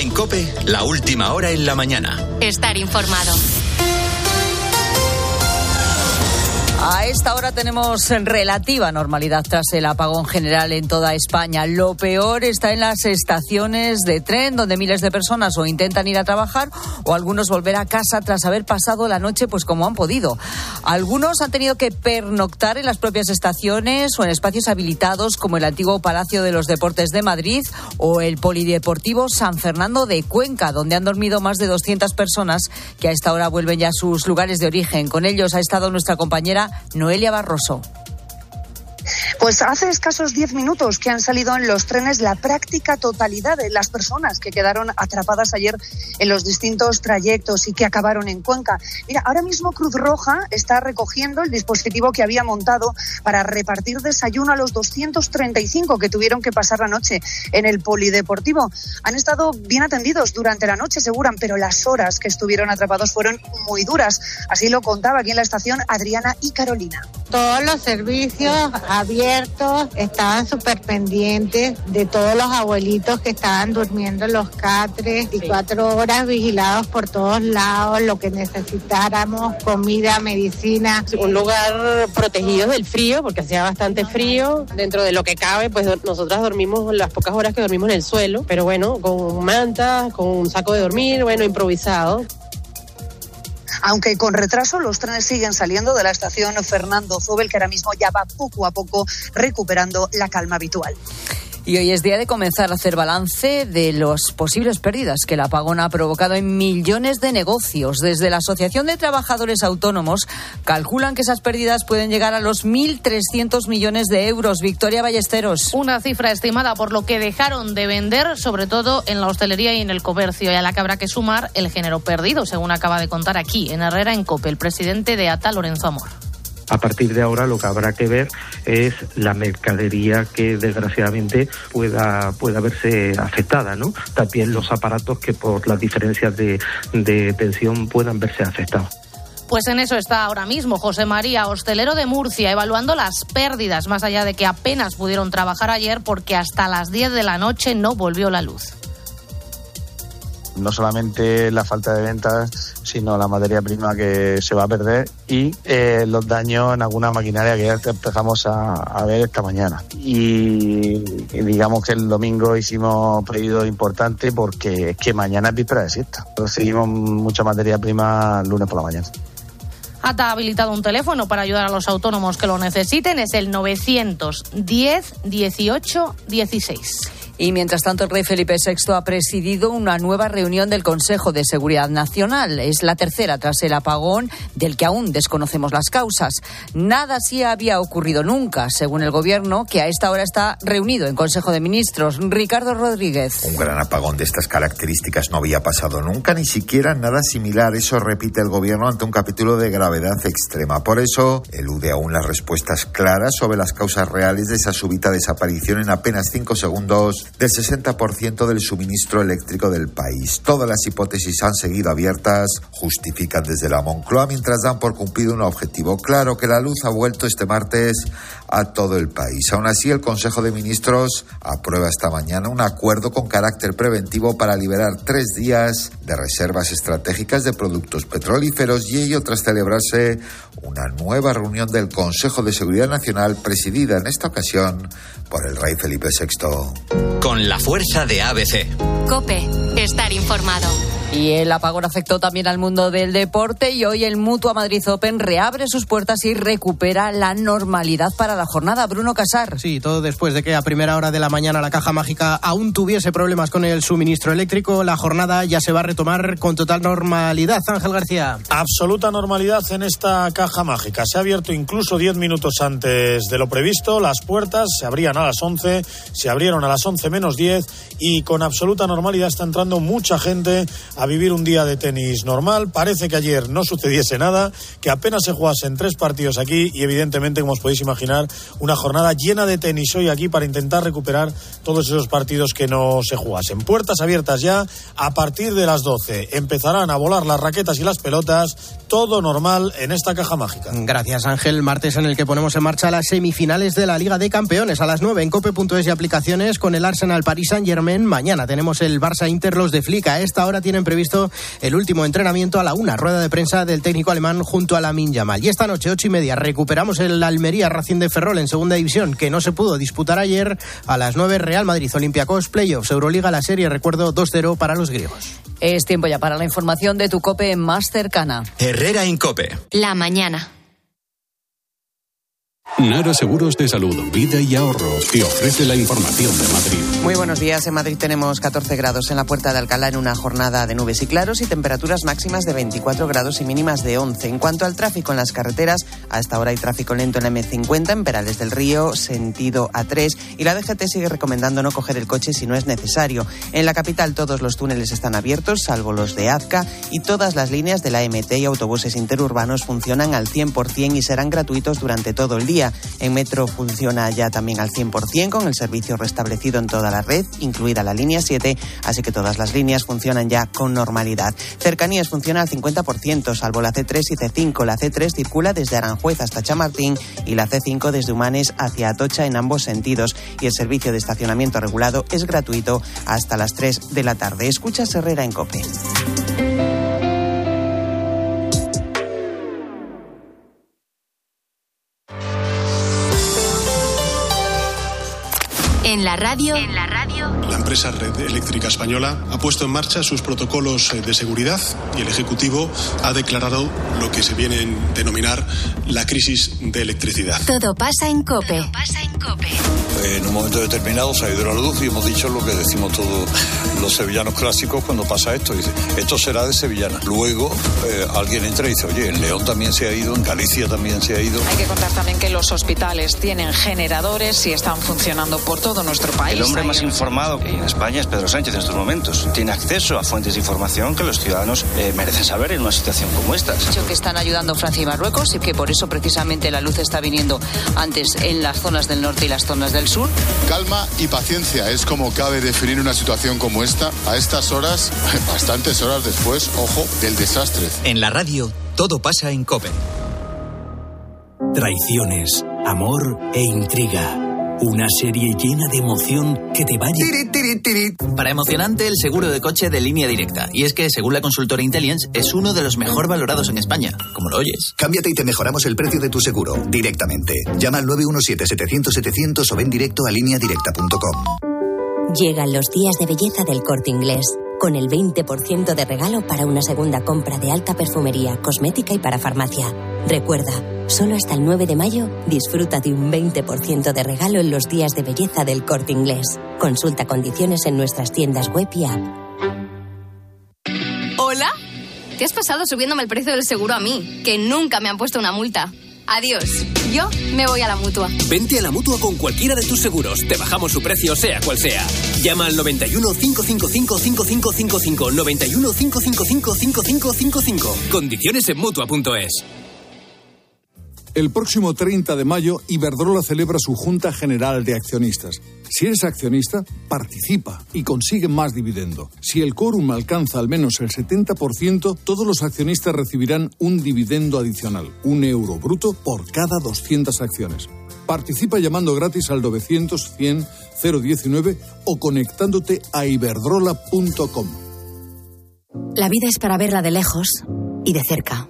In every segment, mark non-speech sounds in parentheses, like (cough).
en Cope, la última hora en la mañana. Estar informado. A esta hora tenemos relativa normalidad tras el apagón general en toda España. Lo peor está en las estaciones de tren, donde miles de personas o intentan ir a trabajar o algunos volver a casa tras haber pasado la noche pues como han podido. Algunos han tenido que pernoctar en las propias estaciones o en espacios habilitados como el antiguo Palacio de los Deportes de Madrid o el Polideportivo San Fernando de Cuenca, donde han dormido más de 200 personas que a esta hora vuelven ya a sus lugares de origen. Con ellos ha estado nuestra compañera Noelia Barroso. Pues hace escasos diez minutos que han salido en los trenes la práctica totalidad de las personas que quedaron atrapadas ayer en los distintos trayectos y que acabaron en Cuenca. Mira, ahora mismo Cruz Roja está recogiendo el dispositivo que había montado para repartir desayuno a los 235 que tuvieron que pasar la noche en el polideportivo. Han estado bien atendidos durante la noche, aseguran, pero las horas que estuvieron atrapados fueron muy duras. Así lo contaba aquí en la estación Adriana y Carolina. Todos los servicios abiertos, estaban súper pendientes de todos los abuelitos que estaban durmiendo en los catres y cuatro horas vigilados por todos lados, lo que necesitáramos, comida, medicina. Un lugar protegido del frío, porque hacía bastante frío. Dentro de lo que cabe, pues nosotras dormimos las pocas horas que dormimos en el suelo, pero bueno, con mantas, con un saco de dormir, bueno, improvisado. Aunque con retraso, los trenes siguen saliendo de la estación Fernando Zobel, que ahora mismo ya va poco a poco recuperando la calma habitual. Y hoy es día de comenzar a hacer balance de las posibles pérdidas que el apagón ha provocado en millones de negocios. Desde la Asociación de Trabajadores Autónomos calculan que esas pérdidas pueden llegar a los 1.300 millones de euros. Victoria Ballesteros. Una cifra estimada por lo que dejaron de vender, sobre todo en la hostelería y en el comercio, y a la que habrá que sumar el género perdido, según acaba de contar aquí, en Herrera, en COPE, el presidente de ATA, Lorenzo Amor. A partir de ahora lo que habrá que ver es la mercadería que desgraciadamente pueda, pueda verse afectada, ¿no? También los aparatos que por las diferencias de, de tensión puedan verse afectados. Pues en eso está ahora mismo José María, hostelero de Murcia, evaluando las pérdidas, más allá de que apenas pudieron trabajar ayer porque hasta las 10 de la noche no volvió la luz no solamente la falta de ventas, sino la materia prima que se va a perder y eh, los daños en alguna maquinaria que ya empezamos a, ver esta mañana. Y, digamos que el domingo hicimos pedido importante porque es que mañana es víspera de siesta. Seguimos mucha materia prima lunes por la mañana. ATA ha habilitado un teléfono para ayudar a los autónomos que lo necesiten. Es el 910 18 16. Y mientras tanto, el rey Felipe VI ha presidido una nueva reunión del Consejo de Seguridad Nacional. Es la tercera tras el apagón del que aún desconocemos las causas. Nada así había ocurrido nunca, según el Gobierno, que a esta hora está reunido en Consejo de Ministros. Ricardo Rodríguez. Un gran apagón de estas características no había pasado nunca, ni siquiera nada similar. Eso repite el Gobierno ante un capítulo de gravedad extrema. Por eso, elude aún las respuestas claras sobre las causas reales de esa súbita desaparición en apenas cinco segundos del 60% del suministro eléctrico del país. Todas las hipótesis han seguido abiertas, justifican desde la Moncloa mientras dan por cumplido un objetivo claro, que la luz ha vuelto este martes a todo el país. Aún así, el Consejo de Ministros aprueba esta mañana un acuerdo con carácter preventivo para liberar tres días de reservas estratégicas de productos petrolíferos y ello tras celebrarse una nueva reunión del Consejo de Seguridad Nacional presidida en esta ocasión por el rey Felipe VI. Con la fuerza de ABC. Cope, estar informado. Y el apagón afectó también al mundo del deporte y hoy el Mutua Madrid Open reabre sus puertas y recupera la normalidad para la jornada. Bruno Casar. Sí, todo después de que a primera hora de la mañana la caja mágica aún tuviese problemas con el suministro eléctrico, la jornada ya se va a retomar con total normalidad. Ángel García. Absoluta normalidad en esta caja mágica. Se ha abierto incluso 10 minutos antes de lo previsto. Las puertas se abrían a las 11, se abrieron a las 11 menos 10 y con absoluta normalidad está entrando mucha gente a vivir un día de tenis normal. Parece que ayer no sucediese nada, que apenas se jugasen tres partidos aquí y evidentemente, como os podéis imaginar, una jornada llena de tenis hoy aquí para intentar recuperar todos esos partidos que no se jugasen. Puertas abiertas ya a partir de las 12. Empezarán a volar las raquetas y las pelotas, todo normal en esta caja mágica. Gracias Ángel, martes en el que ponemos en marcha las semifinales de la Liga de Campeones a las 9 en cope.es y aplicaciones con el Arsenal Paris Saint Germain. Mañana tenemos el Barça Inter los de Flick. A esta hora tienen previsto el último entrenamiento a la una, rueda de prensa del técnico alemán junto a la Yamal. Y esta noche, ocho y media, recuperamos el Almería Racing de Ferrol en segunda división, que no se pudo disputar ayer. A las 9, Real Madrid Olympiacos, Playoffs, Euroliga, la serie, recuerdo, 2-0 para los griegos. Es tiempo ya para la información de tu COPE más cercana. Herrera Incope. La mañana. Nara Seguros de Salud, Vida y Ahorro te ofrece la información de Madrid. Muy buenos días. En Madrid tenemos 14 grados en la Puerta de Alcalá en una jornada de nubes y claros y temperaturas máximas de 24 grados y mínimas de 11. En cuanto al tráfico en las carreteras, a esta hora hay tráfico lento en la M50 en Perales del Río, sentido A3 y la DGT sigue recomendando no coger el coche si no es necesario. En la capital todos los túneles están abiertos, salvo los de Azca y todas las líneas de la MT y autobuses interurbanos funcionan al 100% y serán gratuitos durante todo el día. En Metro funciona ya también al 100% con el servicio restablecido en toda la red, incluida la línea 7, así que todas las líneas funcionan ya con normalidad. Cercanías funciona al 50%, salvo la C3 y C5. La C3 circula desde Aranjuez hasta Chamartín y la C5 desde Humanes hacia Atocha en ambos sentidos. Y el servicio de estacionamiento regulado es gratuito hasta las 3 de la tarde. Escucha Herrera en COPE. En la radio. En la radio. La empresa Red Eléctrica Española ha puesto en marcha sus protocolos eh, de seguridad y el Ejecutivo ha declarado lo que se viene a denominar la crisis de electricidad. Todo pasa en COPE. Todo pasa en COPE. En un momento determinado se ha ido la luz y hemos dicho lo que decimos todos los sevillanos clásicos cuando pasa esto. Dice, esto será de sevillana. Luego eh, alguien entra y dice, oye, en León también se ha ido, en Galicia también se ha ido. Hay que contar también que los hospitales tienen generadores y están funcionando por todo nuestro país. El hombre más informado en España es Pedro Sánchez en estos momentos. Tiene acceso a fuentes de información que los ciudadanos eh, merecen saber en una situación como esta. Dicho que están ayudando Francia y Marruecos y que por eso precisamente la luz está viniendo antes en las zonas del norte y las zonas del sur. Calma y paciencia es como cabe definir una situación como esta a estas horas, (laughs) bastantes horas después, ojo, del desastre. En la radio todo pasa en Copen. Traiciones, amor e intriga una serie llena de emoción que te va a... Para emocionante, el seguro de coche de línea directa. Y es que, según la consultora Intelligence, es uno de los mejor valorados en España. Como lo oyes. Cámbiate y te mejoramos el precio de tu seguro directamente. Llama al 917-700-700 o ven directo a lineadirecta.com. Llegan los días de belleza del corte inglés. Con el 20% de regalo para una segunda compra de alta perfumería, cosmética y para farmacia. Recuerda, Solo hasta el 9 de mayo disfruta de un 20% de regalo en los días de belleza del corte inglés. Consulta condiciones en nuestras tiendas web y app. ¿Hola? ¿Qué has pasado subiéndome el precio del seguro a mí? Que nunca me han puesto una multa. Adiós. Yo me voy a la mutua. Vente a la mutua con cualquiera de tus seguros. Te bajamos su precio, sea cual sea. Llama al 91 555 5555. 91 555 5555. Condiciones en mutua.es. El próximo 30 de mayo, Iberdrola celebra su Junta General de Accionistas. Si eres accionista, participa y consigue más dividendo. Si el quórum alcanza al menos el 70%, todos los accionistas recibirán un dividendo adicional, un euro bruto por cada 200 acciones. Participa llamando gratis al 900 100 019 o conectándote a iberdrola.com. La vida es para verla de lejos y de cerca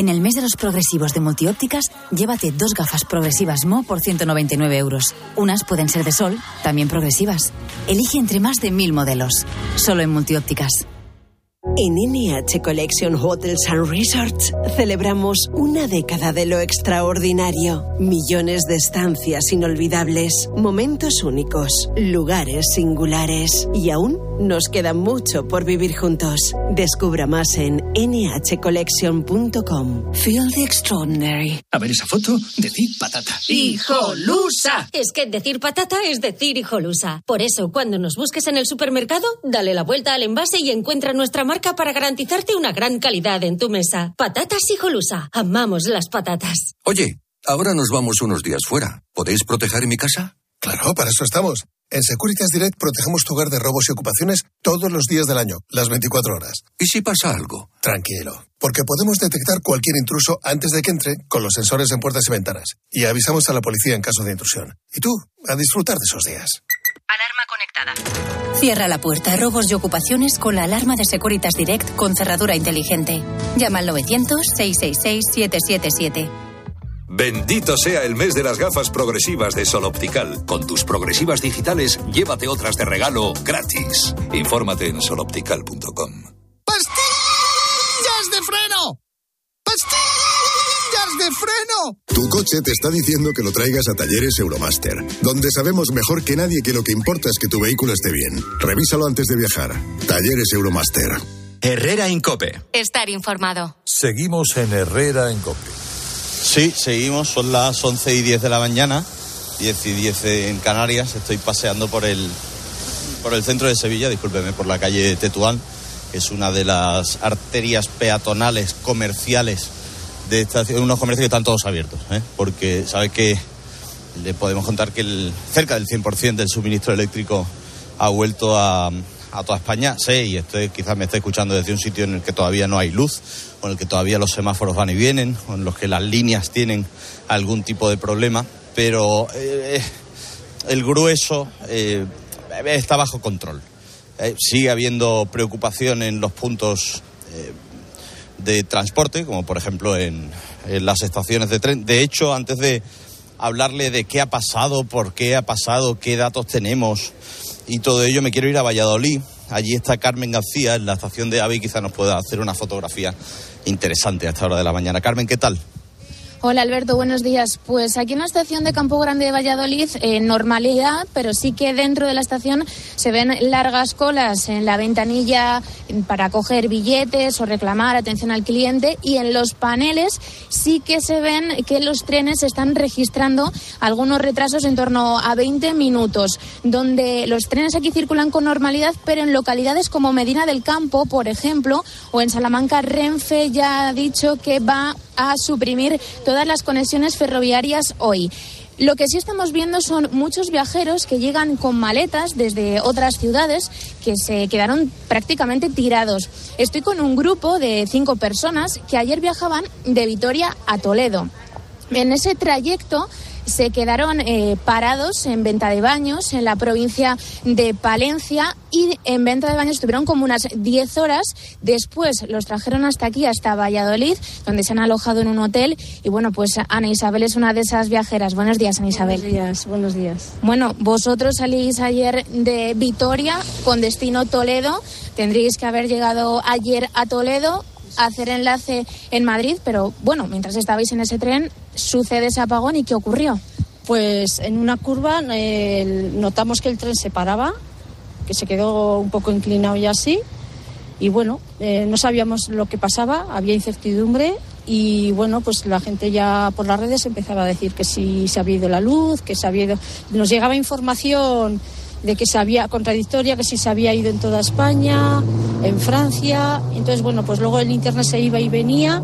en el mes de los progresivos de multiópticas, llévate dos gafas progresivas Mo por 199 euros. Unas pueden ser de sol, también progresivas. Elige entre más de mil modelos. Solo en multiópticas. En NH Collection Hotels and Resorts celebramos una década de lo extraordinario. Millones de estancias inolvidables, momentos únicos, lugares singulares. Y aún nos queda mucho por vivir juntos. Descubra más en nhcollection.com. Feel the extraordinary. A ver esa foto, decir patata. ¡Hijolusa! Es que decir patata es decir hijolusa. Por eso, cuando nos busques en el supermercado, dale la vuelta al envase y encuentra nuestra marca para garantizarte una gran calidad en tu mesa. Patatas Hijolusa. Amamos las patatas. Oye, ahora nos vamos unos días fuera. ¿Podéis proteger mi casa? Claro, para eso estamos. En Securitas Direct protegemos tu hogar de robos y ocupaciones todos los días del año, las 24 horas. ¿Y si pasa algo? Tranquilo, porque podemos detectar cualquier intruso antes de que entre con los sensores en puertas y ventanas. Y avisamos a la policía en caso de intrusión. Y tú, a disfrutar de esos días. Alarma Cierra la puerta a robos y ocupaciones con la alarma de Securitas Direct con cerradura inteligente. Llama al 900-666-777. Bendito sea el mes de las gafas progresivas de Sol Optical. Con tus progresivas digitales, llévate otras de regalo gratis. Infórmate en soloptical.com. ¡Pastillas de freno! ¡Pastillas de freno! Tu coche te está diciendo que lo traigas a Talleres Euromaster, donde sabemos mejor que nadie que lo que importa es que tu vehículo esté bien. Revísalo antes de viajar. Talleres Euromaster. Herrera Incope. Estar informado. Seguimos en Herrera en Cope. Sí, seguimos, son las 11 y 10 de la mañana, 10 y 10 en Canarias, estoy paseando por el, por el centro de Sevilla, discúlpeme, por la calle Tetuán, que es una de las arterias peatonales comerciales de unos comercios que están todos abiertos, ¿eh? porque sabe que le podemos contar que el, cerca del 100% del suministro eléctrico ha vuelto a, toda España. Sé, y estoy, quizás me esté escuchando desde un sitio en el que todavía no hay luz, o en el que todavía los semáforos van y vienen, o en los que las líneas tienen algún tipo de problema, pero eh, el grueso eh, está bajo control. Eh, sigue habiendo preocupación en los puntos eh, de transporte, como por ejemplo en, en las estaciones de tren. De hecho, antes de hablarle de qué ha pasado, por qué ha pasado, qué datos tenemos y todo ello, me quiero ir a Valladolid. Allí está Carmen García en la estación de AVE y quizá nos pueda hacer una fotografía interesante a esta hora de la mañana. Carmen, ¿qué tal? Hola Alberto, buenos días. Pues aquí en la estación de Campo Grande de Valladolid, eh, normalidad, pero sí que dentro de la estación se ven largas colas en la ventanilla para coger billetes o reclamar atención al cliente y en los paneles sí que se ven que los trenes están registrando algunos retrasos en torno a 20 minutos, donde los trenes aquí circulan con normalidad, pero en localidades como Medina del Campo, por ejemplo, o en Salamanca, Renfe ya ha dicho que va a suprimir todas las conexiones ferroviarias hoy. Lo que sí estamos viendo son muchos viajeros que llegan con maletas desde otras ciudades que se quedaron prácticamente tirados. Estoy con un grupo de cinco personas que ayer viajaban de Vitoria a Toledo. En ese trayecto se quedaron eh, parados en venta de baños en la provincia de Palencia y en venta de baños estuvieron como unas 10 horas. Después los trajeron hasta aquí, hasta Valladolid, donde se han alojado en un hotel. Y bueno, pues Ana Isabel es una de esas viajeras. Buenos días, Ana Isabel. Buenos días, buenos días. Bueno, vosotros salís ayer de Vitoria con destino Toledo. Tendríais que haber llegado ayer a Toledo hacer enlace en Madrid, pero bueno, mientras estabais en ese tren, sucede ese apagón y ¿qué ocurrió? Pues en una curva eh, notamos que el tren se paraba, que se quedó un poco inclinado y así, y bueno, eh, no sabíamos lo que pasaba, había incertidumbre y bueno, pues la gente ya por las redes empezaba a decir que si se había ido la luz, que se había ido... Nos llegaba información de que se había contradictoria, que si se había ido en toda España, en Francia. Entonces, bueno, pues luego el internet se iba y venía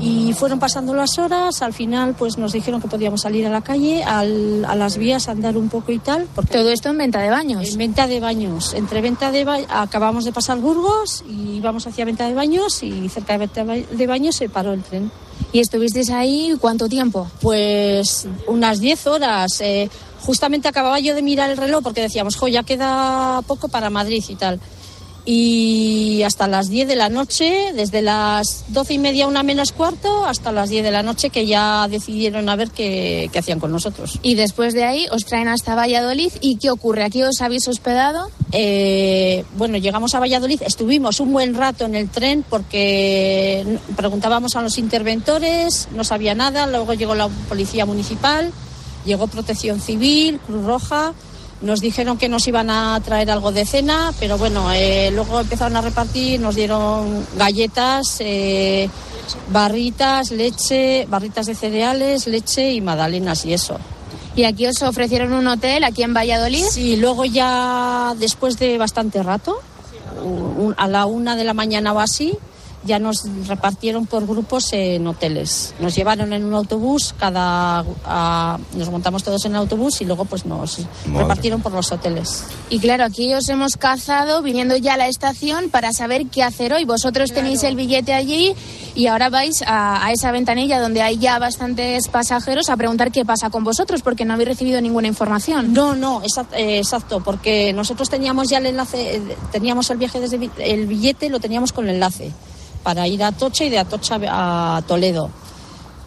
y fueron pasando las horas. Al final, pues nos dijeron que podíamos salir a la calle, al, a las vías, andar un poco y tal. Porque Todo esto en venta de baños. En venta de baños. Entre venta de baños, acabamos de pasar Burgos y íbamos hacia venta de baños y cerca de venta de baños se paró el tren. ¿Y estuvisteis ahí cuánto tiempo? Pues unas 10 horas. Eh, justamente acababa yo de mirar el reloj porque decíamos, jo, ya queda poco para Madrid y tal. Y hasta las 10 de la noche, desde las 12 y media, una menos cuarto, hasta las 10 de la noche, que ya decidieron a ver qué, qué hacían con nosotros. Y después de ahí os traen hasta Valladolid. ¿Y qué ocurre? ¿Aquí os habéis hospedado? Eh, bueno, llegamos a Valladolid, estuvimos un buen rato en el tren porque preguntábamos a los interventores, no sabía nada, luego llegó la policía municipal Llegó Protección Civil, Cruz Roja, nos dijeron que nos iban a traer algo de cena, pero bueno, eh, luego empezaron a repartir, nos dieron galletas, eh, barritas, leche, barritas de cereales, leche y magdalenas y eso. ¿Y aquí os ofrecieron un hotel aquí en Valladolid? Sí, luego ya después de bastante rato, un- a la una de la mañana o así, ya nos repartieron por grupos en hoteles. Nos llevaron en un autobús, cada a- nos montamos todos en el autobús y luego pues nos repartieron por los hoteles. Y claro, aquí os hemos cazado viniendo ya a la estación para saber qué hacer hoy. Vosotros tenéis el billete allí y ahora vais a, a esa ventanilla donde hay ya bastantes pasajeros a preguntar qué pasa con vosotros porque no habéis recibido ninguna información. No, no, eh, exacto, porque nosotros teníamos ya el enlace, eh, teníamos el viaje desde el billete, lo teníamos con el enlace para ir a Atocha y de Atocha a Toledo.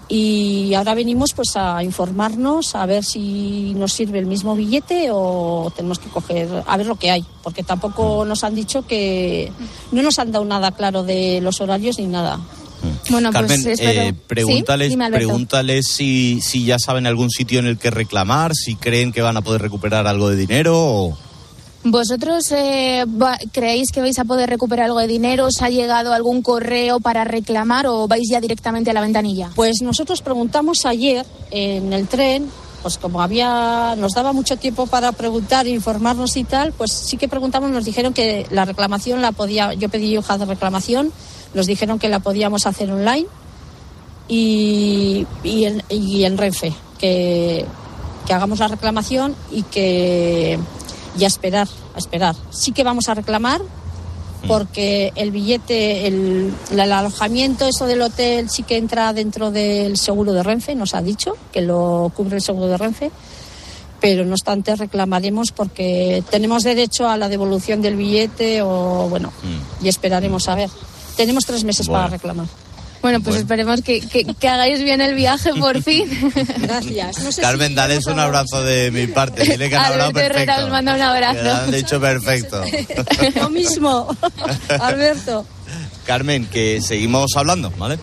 Y ahora venimos pues a informarnos, a ver si nos sirve el mismo billete o tenemos que coger, a ver lo que hay, porque tampoco nos han dicho que no nos han dado nada claro de los horarios ni nada. Bueno, Carmen, pues eh, pregúntales, ¿Sí? Dime, Alberto. pregúntales si, si ya saben algún sitio en el que reclamar, si creen que van a poder recuperar algo de dinero o... ¿Vosotros eh, creéis que vais a poder recuperar algo de dinero? ¿Os ha llegado algún correo para reclamar o vais ya directamente a la ventanilla? Pues nosotros preguntamos ayer en el tren, pues como había, nos daba mucho tiempo para preguntar, informarnos y tal, pues sí que preguntamos, nos dijeron que la reclamación la podía, yo pedí hoja de reclamación, nos dijeron que la podíamos hacer online y, y, en, y en Renfe, que, que hagamos la reclamación y que y a esperar, a esperar. Sí que vamos a reclamar porque el billete, el, el alojamiento, eso del hotel sí que entra dentro del seguro de Renfe, nos ha dicho que lo cubre el seguro de Renfe, pero no obstante reclamaremos porque tenemos derecho a la devolución del billete o bueno, y esperaremos a ver. Tenemos tres meses para reclamar. Bueno, pues esperemos que, que- que hagáis bien el viaje por (laughs) fin. Gracias. No sé Carmen, si dales un abrazo de mi parte. Dile que han (laughs) hablado Alberto Herrera perfecto. os manda un abrazo. han dicho (laughs) perfecto. Lo mismo, Alberto. Carmen, que seguimos hablando, ¿vale?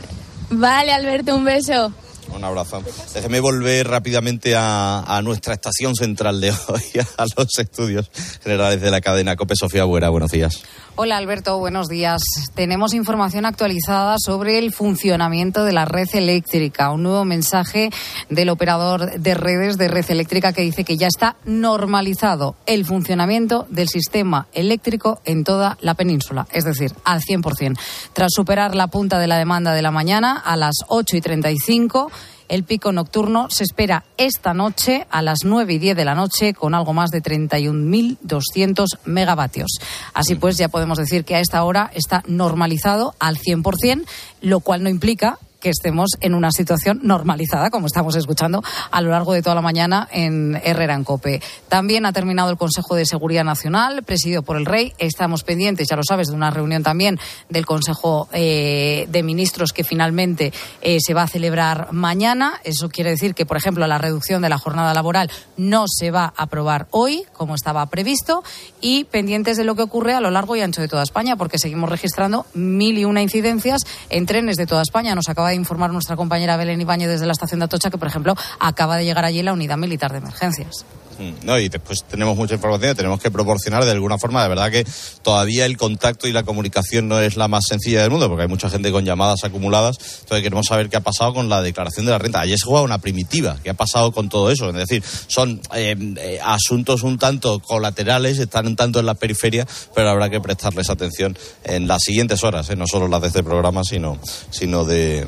Vale, Alberto, un beso. Un abrazo. Déjeme volver rápidamente a, a nuestra estación central de hoy, a los estudios generales de la cadena COPE. Sofía Buera, buenos días. Hola Alberto, buenos días. Tenemos información actualizada sobre el funcionamiento de la red eléctrica. Un nuevo mensaje del operador de redes de red eléctrica que dice que ya está normalizado el funcionamiento del sistema eléctrico en toda la península, es decir, al 100%. Tras superar la punta de la demanda de la mañana a las 8 y 35, el pico nocturno se espera esta noche a las 9 y 10 de la noche con algo más de 31.200 megavatios. Así pues, ya podemos decir que a esta hora está normalizado al 100%, lo cual no implica que estemos en una situación normalizada, como estamos escuchando a lo largo de toda la mañana en Herrera en Cope. También ha terminado el Consejo de Seguridad Nacional, presidido por el Rey. Estamos pendientes, ya lo sabes, de una reunión también del Consejo eh, de Ministros que finalmente eh, se va a celebrar mañana. Eso quiere decir que, por ejemplo, la reducción de la jornada laboral no se va a aprobar hoy, como estaba previsto, y pendientes de lo que ocurre a lo largo y ancho de toda España, porque seguimos registrando mil y una incidencias en trenes de toda España. Nos acaba informar nuestra compañera Belén Ibañez desde la estación de Atocha que, por ejemplo, acaba de llegar allí la unidad militar de emergencias. Mm, No, y después tenemos mucha información, tenemos que proporcionar de alguna forma. De verdad que todavía el contacto y la comunicación no es la más sencilla del mundo, porque hay mucha gente con llamadas acumuladas. Entonces queremos saber qué ha pasado con la declaración de la renta. Ayer se jugaba una primitiva. ¿Qué ha pasado con todo eso? Es decir, son eh, eh, asuntos un tanto colaterales, están un tanto en la periferia, pero habrá que prestarles atención en las siguientes horas, ¿eh? no solo las de este programa, sino, sino de,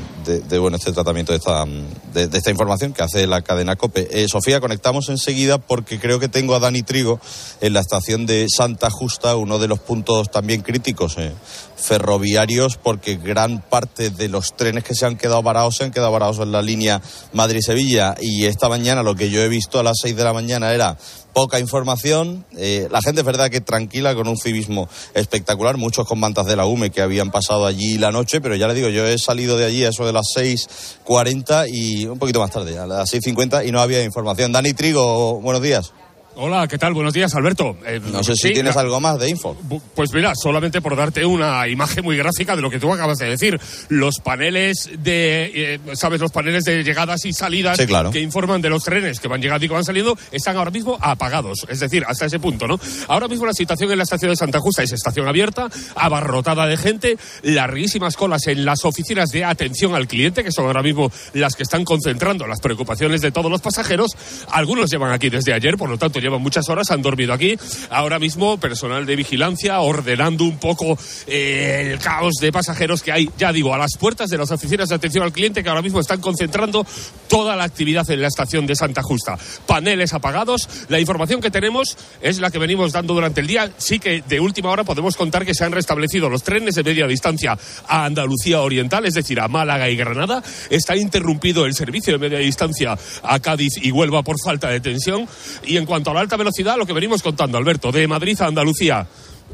bueno, este tratamiento de esta, de esta información que hace la cadena COPE. Eh, Sofía, conectamos enseguida porque creo que tengo a Dani Trigo en la estación de Santa Justa, uno de los puntos también críticos eh, ferroviarios, porque gran parte de los trenes que se han quedado varados se han quedado varados en la línea Madrid-Sevilla. Y esta mañana lo que yo he visto a las 6 de la mañana era poca información. eh, la gente es verdad que tranquila, con un civismo espectacular. Muchos con mantas de la UME que habían pasado allí la noche, pero ya le digo, yo he salido de allí a eso de las 6.40 y un poquito más tarde, a las 6.50 y no había información. Dani Trigo, buenos días. Hola, ¿qué tal? Buenos días, Alberto. Eh, No sé si tienes algo más de info. Pues mira, solamente por darte una imagen muy gráfica de lo que tú acabas de decir. Los paneles de, eh, ¿sabes? Los paneles de llegadas y salidas Sí, claro. que informan de los trenes que van llegando y que van saliendo están ahora mismo apagados. Es decir, hasta ese punto, ¿no? Ahora mismo la situación en la estación de Santa Justa es estación abierta, abarrotada de gente, larguísimas colas en las oficinas de atención al cliente, que son ahora mismo las que están concentrando las preocupaciones de todos los pasajeros. Algunos llevan aquí desde ayer, por lo tanto llevan muchas horas, han dormido aquí. Ahora mismo, personal de vigilancia ordenando un poco eh, el caos de pasajeros que hay, ya digo, a las puertas de las oficinas de atención al cliente que ahora mismo están concentrando toda la actividad en la estación de Santa Justa. Paneles apagados. La información que tenemos es la que venimos dando durante el día. Sí que de última hora podemos contar que se han restablecido los trenes de media distancia a Andalucía Oriental, es decir, a Málaga y Granada. Está interrumpido el servicio de media distancia a Cádiz y Huelva por falta de tensión. Y en cuanto a la alta velocidad, lo que venimos contando, Alberto, de Madrid a Andalucía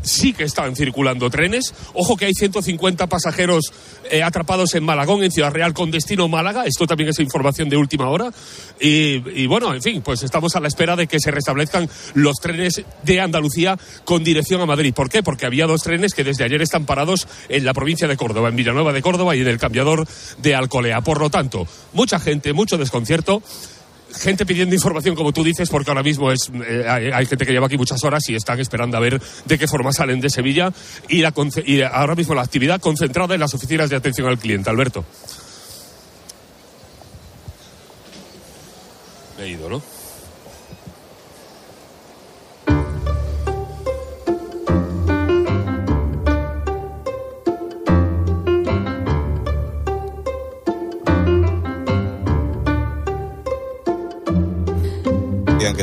sí que están circulando trenes. Ojo que hay 150 pasajeros eh, atrapados en Malagón, en Ciudad Real, con destino Málaga. Esto también es información de última hora. Y, y, bueno, en fin, pues estamos a la espera de que se restablezcan los trenes de Andalucía con dirección a Madrid. ¿Por qué? Porque había dos trenes que desde ayer están parados en la provincia de Córdoba, en Villanueva de Córdoba y en el cambiador de Alcolea. Por lo tanto, mucha gente, mucho desconcierto gente pidiendo información, como tú dices, porque ahora mismo es, eh, hay, gente que lleva aquí muchas horas y están esperando a ver de qué forma salen de Sevilla y, la, y ahora mismo la actividad concentrada en las oficinas de atención al cliente. Alberto. Me he ido, ¿no?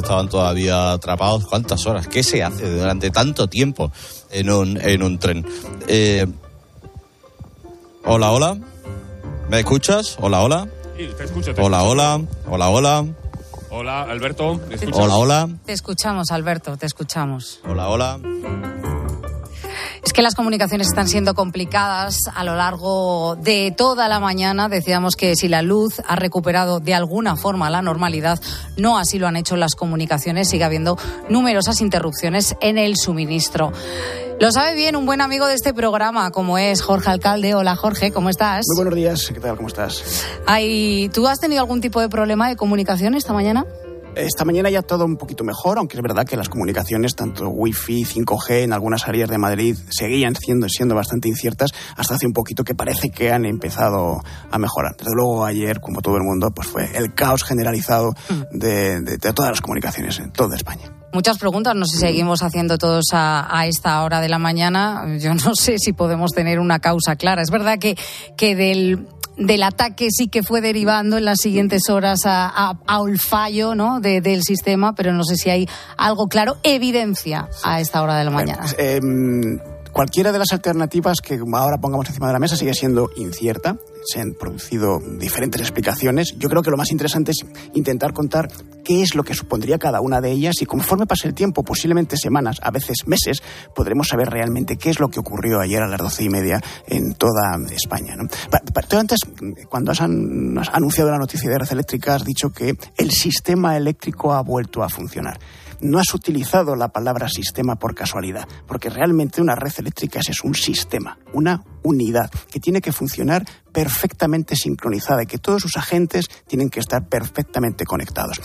Estaban todavía atrapados. ¿Cuántas horas? ¿Qué se hace durante tanto tiempo en un, en un tren? Eh, hola, hola. ¿Me escuchas? Hola, hola. Sí, te escucho, te hola, escucho. hola. Hola, hola. Hola, Alberto. ¿me escuchas? Hola, hola. Te escuchamos, Alberto, te escuchamos. Hola, hola. Es que las comunicaciones están siendo complicadas a lo largo de toda la mañana. Decíamos que si la luz ha recuperado de alguna forma la normalidad, no así lo han hecho las comunicaciones. Sigue habiendo numerosas interrupciones en el suministro. Lo sabe bien un buen amigo de este programa, como es Jorge Alcalde. Hola Jorge, ¿cómo estás? Muy buenos días, ¿qué tal? ¿Cómo estás? Ay, ¿Tú has tenido algún tipo de problema de comunicación esta mañana? Esta mañana ya todo un poquito mejor, aunque es verdad que las comunicaciones, tanto Wi-Fi, 5G en algunas áreas de Madrid, seguían siendo, siendo bastante inciertas hasta hace un poquito que parece que han empezado a mejorar. Desde luego ayer, como todo el mundo, pues fue el caos generalizado de, de, de todas las comunicaciones en toda España. Muchas preguntas, no sé si seguimos haciendo todos a, a, esta hora de la mañana. Yo no sé si podemos tener una causa clara. Es verdad que, que del del ataque sí que fue derivando en las siguientes horas a, a, a un fallo ¿no? De, del sistema, pero no sé si hay algo claro, evidencia a esta hora de la mañana. Eh, eh, cualquiera de las alternativas que ahora pongamos encima de la mesa sigue siendo incierta. Se han producido diferentes explicaciones. Yo creo que lo más interesante es intentar contar qué es lo que supondría cada una de ellas y conforme pase el tiempo, posiblemente semanas, a veces meses, podremos saber realmente qué es lo que ocurrió ayer a las doce y media en toda España. ¿no? Antes, cuando has, an has anunciado la noticia de red eléctrica, has dicho que el sistema eléctrico ha vuelto a funcionar no has utilizado la palabra sistema por casualidad, porque realmente una red eléctrica es un sistema, una unidad que tiene que funcionar perfectamente sincronizada y que todos sus agentes tienen que estar perfectamente conectados.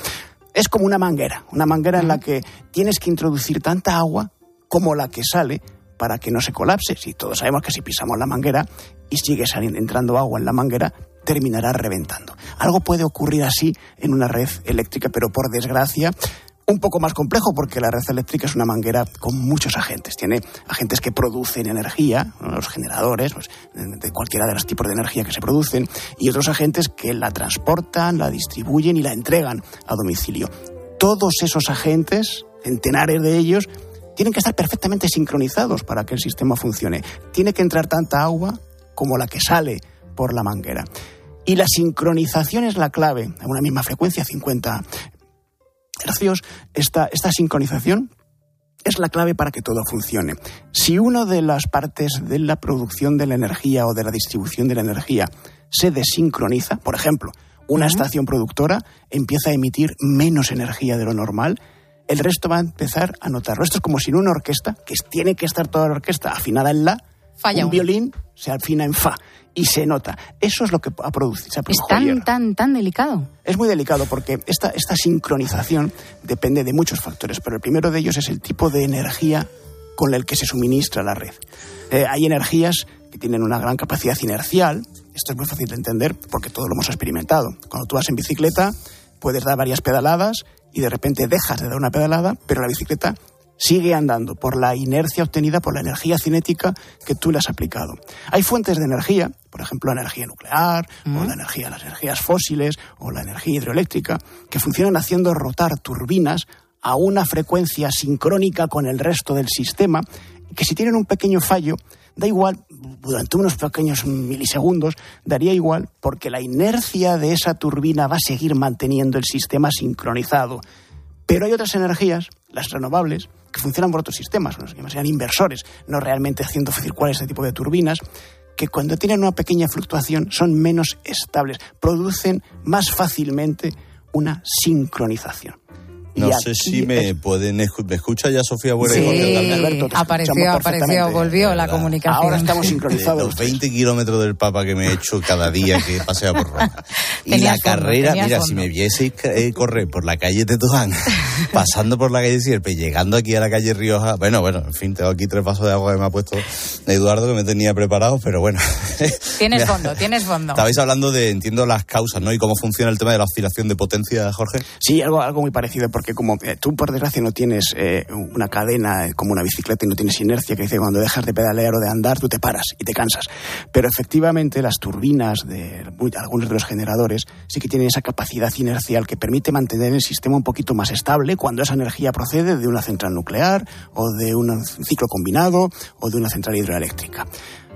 Es como una manguera, una manguera en la que tienes que introducir tanta agua como la que sale para que no se colapse. Si todos sabemos que si pisamos la manguera y sigue saliendo, entrando agua en la manguera, terminará reventando. Algo puede ocurrir así en una red eléctrica, pero por desgracia un poco más complejo porque la red eléctrica es una manguera con muchos agentes. Tiene agentes que producen energía, los generadores, pues, de cualquiera de los tipos de energía que se producen, y otros agentes que la transportan, la distribuyen y la entregan a domicilio. Todos esos agentes, centenares de ellos, tienen que estar perfectamente sincronizados para que el sistema funcione. Tiene que entrar tanta agua como la que sale por la manguera. Y la sincronización es la clave, a una misma frecuencia, 50 hercios, esta, esta sincronización es la clave para que todo funcione. Si una de las partes de la producción de la energía o de la distribución de la energía se desincroniza, por ejemplo, una uh -huh. estación productora empieza a emitir menos energía de lo normal, el resto va a empezar a notarlo. Esto es como si en una orquesta, que tiene que estar toda la orquesta afinada en la, Falla un uno. violín se afina en fa y se nota. Eso es lo que ha producido. Se es tan, ayer. tan, tan delicado. Es muy delicado porque esta, esta sincronización depende de muchos factores, pero el primero de ellos es el tipo de energía con el que se suministra la red. Eh, hay energías que tienen una gran capacidad inercial. Esto es muy fácil de entender porque todos lo hemos experimentado. Cuando tú vas en bicicleta, puedes dar varias pedaladas y de repente dejas de dar una pedalada, pero la bicicleta sigue andando por la inercia obtenida por la energía cinética que tú le has aplicado. Hay fuentes de energía, por ejemplo, la energía nuclear, o la energía, las energías fósiles, o la energía hidroeléctrica, que funcionan haciendo rotar turbinas a una frecuencia sincrónica con el resto del sistema, que si tienen un pequeño fallo, da igual, durante unos pequeños milisegundos, daría igual, porque la inercia de esa turbina va a seguir manteniendo el sistema sincronizado. Pero hay otras energías, las renovables, que funcionan por otros sistemas, que sean inversores, no realmente haciendo circular ese tipo de turbinas, que cuando tienen una pequeña fluctuación son menos estables, producen más fácilmente una sincronización. No sé si me pueden ¿Me escucha ya Sofía Buena sí, y Alberto, apareció, apareció, volvió la comunicación. Ahora estamos sincronizados. Los 20 kilómetros del Papa que me he hecho cada día que paseo por Roma. (laughs) y la carrera, mira, si me vieseis eh, correr por la calle Tetuán, (laughs) pasando por la calle Sierpe, llegando aquí a la calle Rioja, bueno, bueno, en fin, tengo aquí tres vasos de agua que me ha puesto Eduardo que me tenía preparado, pero bueno. (laughs) Tienes fondo, tienes fondo. Estabais hablando de, entiendo, las causas, ¿no? Y cómo funciona el tema de la oscilación de potencia, Jorge. Sí, algo, algo muy parecido, porque como eh, tú por desgracia no tienes eh, una cadena eh, como una bicicleta y no tienes inercia que dice cuando dejas de pedalear o de andar tú te paras y te cansas. Pero efectivamente las turbinas de algunos de los generadores sí que tienen esa capacidad inercial que permite mantener el sistema un poquito más estable cuando esa energía procede de una central nuclear o de un ciclo combinado o de una central hidroeléctrica.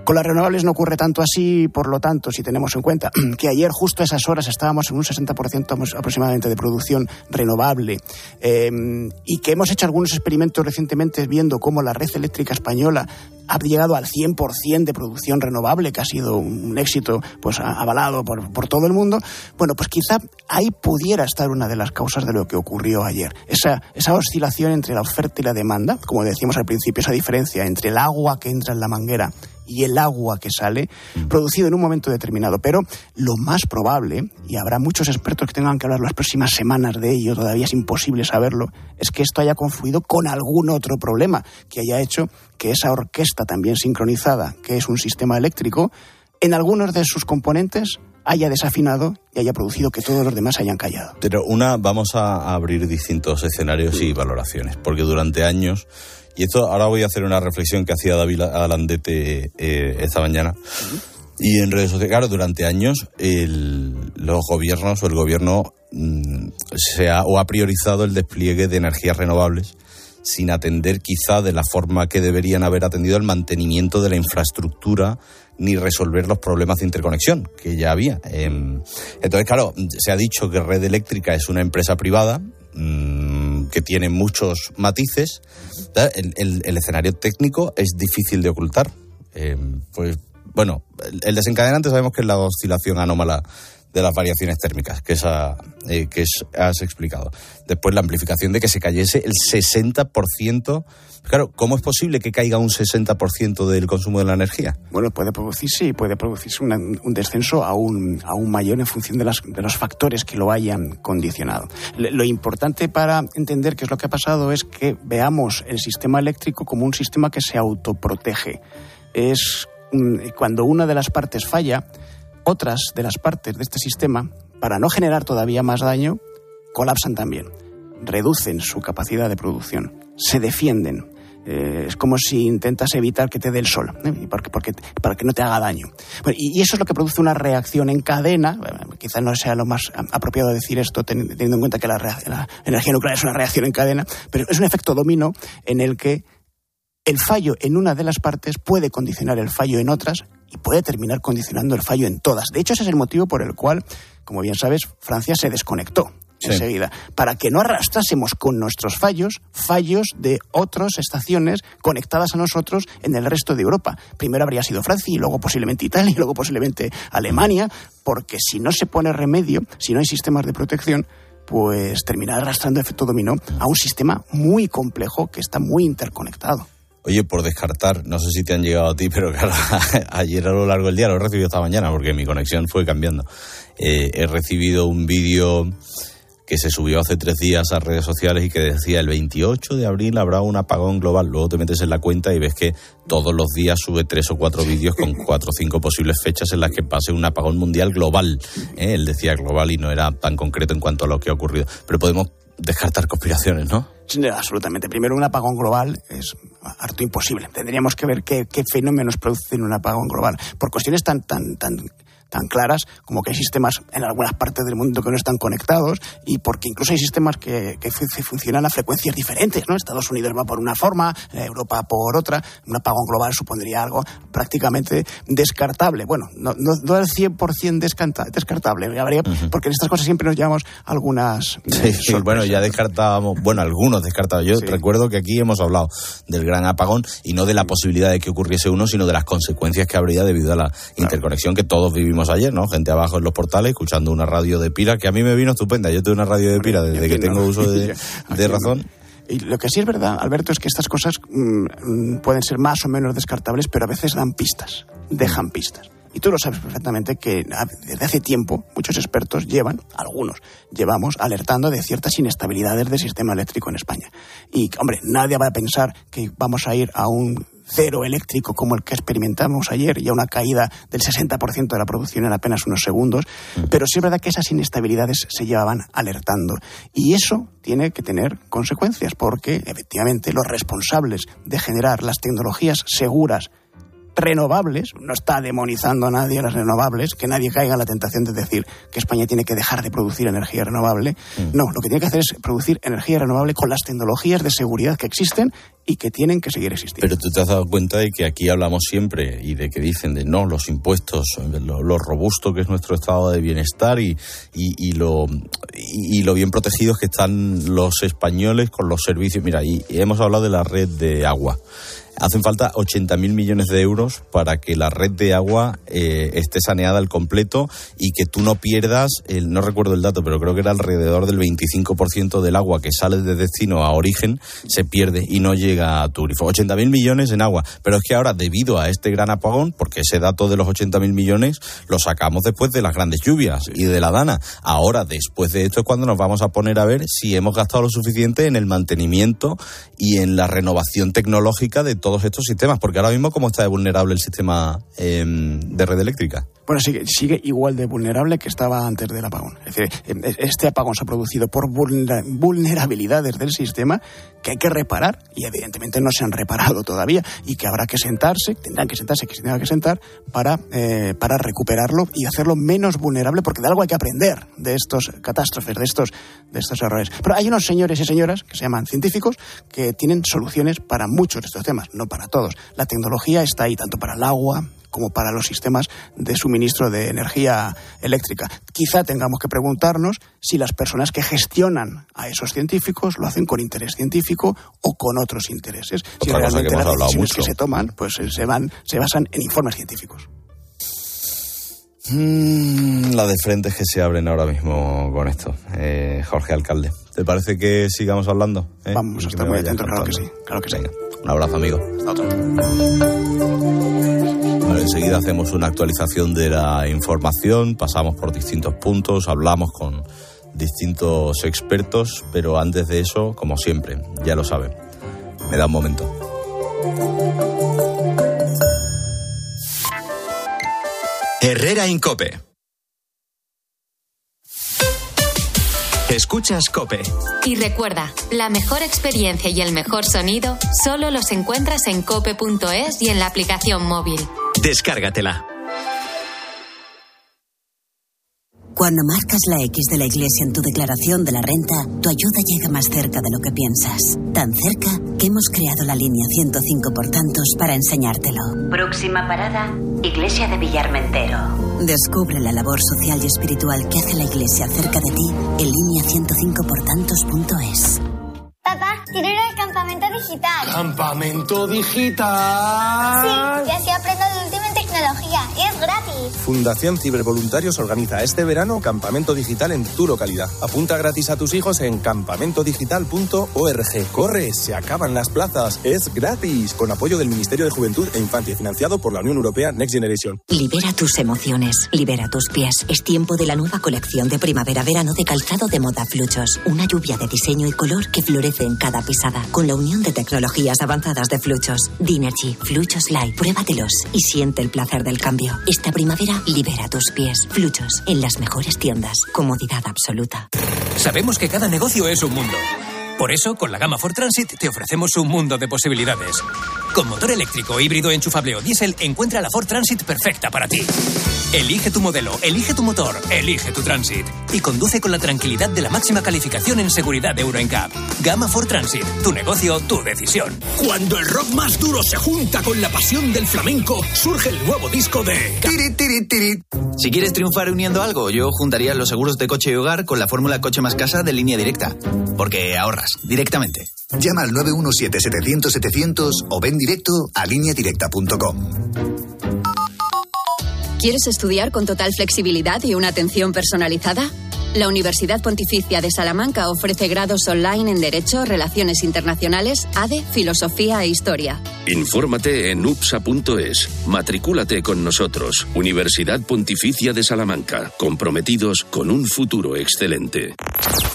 Con las renovables no ocurre tanto así, por lo tanto, si tenemos en cuenta (clears throat) que ayer justo a esas horas estábamos en un 60% aproximadamente de producción renovable em, y que hemos hecho algunos experimentos recientemente viendo cómo la red eléctrica española ha llegado al 100% de producción renovable, que ha sido un éxito pues avalado por, por, todo el mundo, bueno, pues quizá ahí pudiera estar una de las causas de lo que ocurrió ayer. Esa, esa oscilación entre la oferta y la demanda, como decíamos al principio, esa diferencia entre el agua que entra en la manguera y el agua que sale, producido en un momento determinado. Pero lo más probable, y habrá muchos expertos que tengan que hablar las próximas semanas de ello, todavía es imposible saberlo, es que esto haya confluido con algún otro problema que haya hecho que esa orquesta también sincronizada, que es un sistema eléctrico, en algunos de sus componentes haya desafinado y haya producido que todos los demás hayan callado. Pero una, vamos a abrir distintos escenarios y valoraciones, porque durante años y esto ahora voy a hacer una reflexión que hacía David Alandete eh, esta mañana. Y en redes sociales, claro, durante años los gobiernos o el gobierno mm, se ha, o ha priorizado el despliegue de energías renovables sin atender quizá de la forma que deberían haber atendido el mantenimiento de la infraestructura ni resolver los problemas de interconexión que ya había. Em, entonces, claro, se ha dicho que Red Eléctrica es una empresa privada. Mm, que tiene muchos matices. El, escenario técnico es difícil de ocultar. Eh, pues bueno, el desencadenante sabemos que es la oscilación anómala de las variaciones térmicas que, esa, eh, que has explicado. Después la amplificación de que se cayese el 60%. Claro, ¿cómo es posible que caiga un 60% del consumo de la energía? Bueno, puede producirse y puede producirse un descenso aún, aún mayor en función de, las, de los factores que lo hayan condicionado. Lo importante para entender qué es lo que ha pasado es que veamos el sistema eléctrico como un sistema que se autoprotege. Es cuando una de las partes falla, otras de las partes de este sistema, para no generar todavía más daño, colapsan también, reducen su capacidad de producción, se defienden. Eh, es como si intentas evitar que te dé el sol, ¿eh? porque, para que no te haga daño. y, eso es lo que produce una reacción en cadena. quizás no sea lo más apropiado decir esto, teniendo en cuenta que la, la energía nuclear es una reacción en cadena, pero es un efecto dominó en el que el fallo en una de las partes puede condicionar el fallo en otras y puede terminar condicionando el fallo en todas. De hecho, ese es el motivo por el cual, como bien sabes, Francia se desconectó enseguida, para que no arrastrásemos con nuestros fallos fallos de otras estaciones conectadas a nosotros en el resto de Europa. Primero habría sido Francia y luego posiblemente Italia y luego posiblemente Alemania, porque si no se pone remedio, si no hay sistemas de protección, pues terminará arrastrando efecto dominó a un sistema muy complejo que está muy interconectado. Oye, por descartar, no sé si te han llegado a ti, pero claro, (laughs) ayer a lo largo del día lo he recibido esta mañana porque mi conexión fue cambiando. Eh, he recibido un vídeo que se subió hace tres días a redes sociales y que decía el 28 de abril habrá un apagón global. Luego te metes en la cuenta y ves que todos los días sube tres o cuatro vídeos con cuatro o cinco posibles fechas en las que pase un apagón mundial global. ¿eh? Él decía global y no era tan concreto en cuanto a lo que ha ocurrido. Pero podemos descartar conspiraciones, ¿no? Sí, absolutamente. Primero, un apagón global es harto imposible. Tendríamos que ver qué, qué fenómenos producen un apagón global. Por cuestiones tan, tan, tan tan claras como que hay sistemas en algunas partes del mundo que no están conectados y porque incluso hay sistemas que, que funcionan a frecuencias diferentes, ¿no? Estados Unidos va por una forma, Europa por otra, un apagón global supondría algo prácticamente descartable. Bueno, no, no, no al 100% descarta, descartable, habría, porque en estas cosas siempre nos llevamos algunas... Sí, sí bueno, ya descartábamos, bueno, algunos descartados. Yo recuerdo que aquí hemos hablado del gran apagón y no de la posibilidad de que ocurriese uno, sino de las consecuencias que habría debido a la interconexión que todos vivimos ayer, ¿no? Gente abajo en los portales escuchando una radio de pila, que a mí me vino estupenda. Yo tengo una radio de pila desde que tengo uso de, (laughs) razón. Y lo que sí es verdad, Alberto, es que estas cosas mm, pueden ser más o menos descartables, pero a veces dan pistas, dejan pistas. Y tú lo sabes perfectamente que desde hace tiempo muchos expertos llevan, algunos, llevamos alertando de ciertas inestabilidades del sistema eléctrico en España. Y, hombre, nadie va a pensar que vamos a ir a un cero eléctrico como el que experimentamos ayer y a una caída del 60% de la producción en apenas unos segundos, pero sí es verdad que esas inestabilidades se llevaban alertando. Y eso tiene que tener consecuencias, porque efectivamente los responsables de generar las tecnologías seguras renovables, no está demonizando a nadie las renovables, que nadie caiga en la tentación de decir que España tiene que dejar de producir energía renovable. Mm. No, lo que tiene que hacer es producir energía renovable con las tecnologías de seguridad que existen y que tienen que seguir existiendo. Pero tú te has dado cuenta de que aquí hablamos siempre y de que dicen de no, los impuestos, lo, robusto que es nuestro estado de bienestar y, y, lo, y, lo bien protegidos que están los españoles con los servicios. Mira, y hemos hablado de la red de agua. Hacen falta 80.000 millones de euros para que la red de agua eh, esté saneada al completo y que tú no pierdas, el, no recuerdo el dato, pero creo que era alrededor del 25% del agua que sale de destino a origen se pierde y no llega a tu grifo. 80.000 millones en agua. Pero es que ahora, debido a este gran apagón, porque ese dato de los 80.000 millones lo sacamos después de las grandes lluvias y de la dana. Ahora, después de esto, es cuando nos vamos a poner a ver si hemos gastado lo suficiente en el mantenimiento y en la renovación tecnológica de todos estos sistemas, porque ahora mismo cómo está de vulnerable el sistema em, de red eléctrica. Bueno, sigue, sigue igual de vulnerable que estaba antes del apagón. Es decir, em, este apagón se ha producido por vulnerabilidades del sistema que hay que reparar y evidentemente no se han reparado todavía y que habrá que sentarse, tendrán que sentarse, que se tenga que sentar para, eh, para recuperarlo y hacerlo menos vulnerable porque de algo hay que aprender de estos catástrofes, de estos, de estos errores. Pero hay unos señores y señoras que se llaman científicos que tienen soluciones para muchos de estos temas, no para todos. La tecnología está ahí tanto para el agua, como para los sistemas de suministro de energía eléctrica. Quizá tengamos que preguntarnos si las personas que gestionan a esos científicos lo hacen con interés científico o con otros intereses. si realmente las decisiones que se toman pues eh, se van se basan en informes científicos. Mm, la de frentes que se abren ahora mismo con esto, eh, Jorge Alcalde. ¿Te parece que sigamos hablando? Eh? Vamos a estar muy atentos, claro que sí. Claro que sí. Un abrazo, amigo. enseguida hacemos una actualización de la información, pasamos por distintos puntos, hablamos con distintos expertos, pero antes de eso, como siempre, ya lo saben, me da un momento. Herrera Incope. Escuchas Cope. Y recuerda, la mejor experiencia y el mejor sonido solo los encuentras en cope.es y en la aplicación móvil. Descárgatela. Cuando marcas la X de la iglesia en tu declaración de la renta, tu ayuda llega más cerca de lo que piensas. Tan cerca que hemos creado la línea 105 por tantos para enseñártelo. Próxima parada, Iglesia de Villarmentero. Descubre la labor social y espiritual que hace la iglesia cerca de ti en línea 105 por tantos.es. Papá, quiero ir al campamento digital. ¿Campamento digital? Sí, y así aprendo de última tecnología. Fundación Cibervoluntarios organiza este verano campamento digital en tu localidad. Apunta gratis a tus hijos en campamentodigital.org. Corre, se acaban las plazas. Es gratis. Con apoyo del Ministerio de Juventud e Infancia financiado por la Unión Europea Next Generation. Libera tus emociones, libera tus pies. Es tiempo de la nueva colección de primavera-verano de calzado de moda Fluchos. Una lluvia de diseño y color que florece en cada pisada. Con la unión de tecnologías avanzadas de Fluchos. Dinergy, Fluchos Light. Pruébatelos y siente el placer del cambio. Esta primavera libera tus pies. Fluchos en las mejores tiendas. Comodidad absoluta. Sabemos que cada negocio es un mundo. Por eso, con la gama Ford Transit te ofrecemos un mundo de posibilidades. Con motor eléctrico, híbrido, enchufable o diésel, encuentra la Ford Transit perfecta para ti. Elige tu modelo, elige tu motor, elige tu Transit. Y conduce con la tranquilidad de la máxima calificación en seguridad de Euro NCAP. Gama Ford Transit. Tu negocio, tu decisión. Cuando el rock más duro se junta con la pasión del flamenco, surge el nuevo disco de... Tiri, tiri, tiri. Si quieres triunfar uniendo algo, yo juntaría los seguros de coche y hogar con la fórmula coche más casa de línea directa. Porque directamente. Llama al 917-700-700 o ven directo a lineadirecta.com. ¿Quieres estudiar con total flexibilidad y una atención personalizada? La Universidad Pontificia de Salamanca ofrece grados online en Derecho, Relaciones Internacionales, ADE, Filosofía e Historia. Infórmate en upsa.es. Matricúlate con nosotros. Universidad Pontificia de Salamanca. Comprometidos con un futuro excelente.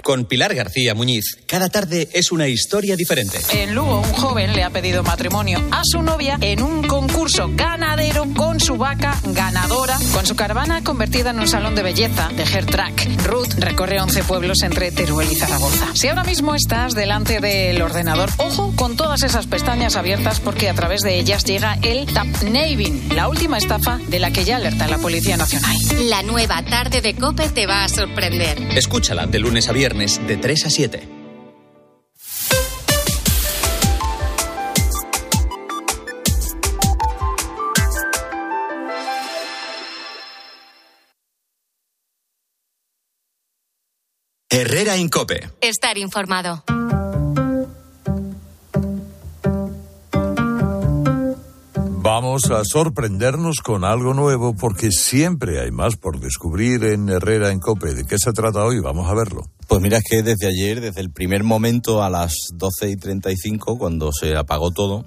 Con Pilar García Muñiz, cada tarde es una historia diferente. En Lugo, un joven le ha pedido matrimonio a su novia en un concurso ganadero con su vaca ganadora, con su caravana convertida en un salón de belleza de hair track. Ruth recorre 11 pueblos entre Teruel y Zaragoza. Si ahora mismo estás delante del ordenador, ojo con todas esas pestañas abiertas porque a través de ellas llega el tapnaving, la última estafa de la que ya alerta la Policía Nacional. La nueva tarde de Cope te va a sorprender. Escúchala de lunes a viernes de 3 a 7. Herrera Incope. Estar informado. Vamos a sorprendernos con algo nuevo porque siempre hay más por descubrir en Herrera en Cope. ¿De qué se trata hoy? Vamos a verlo. Pues mira, es que desde ayer, desde el primer momento a las 12 y 35, cuando se apagó todo,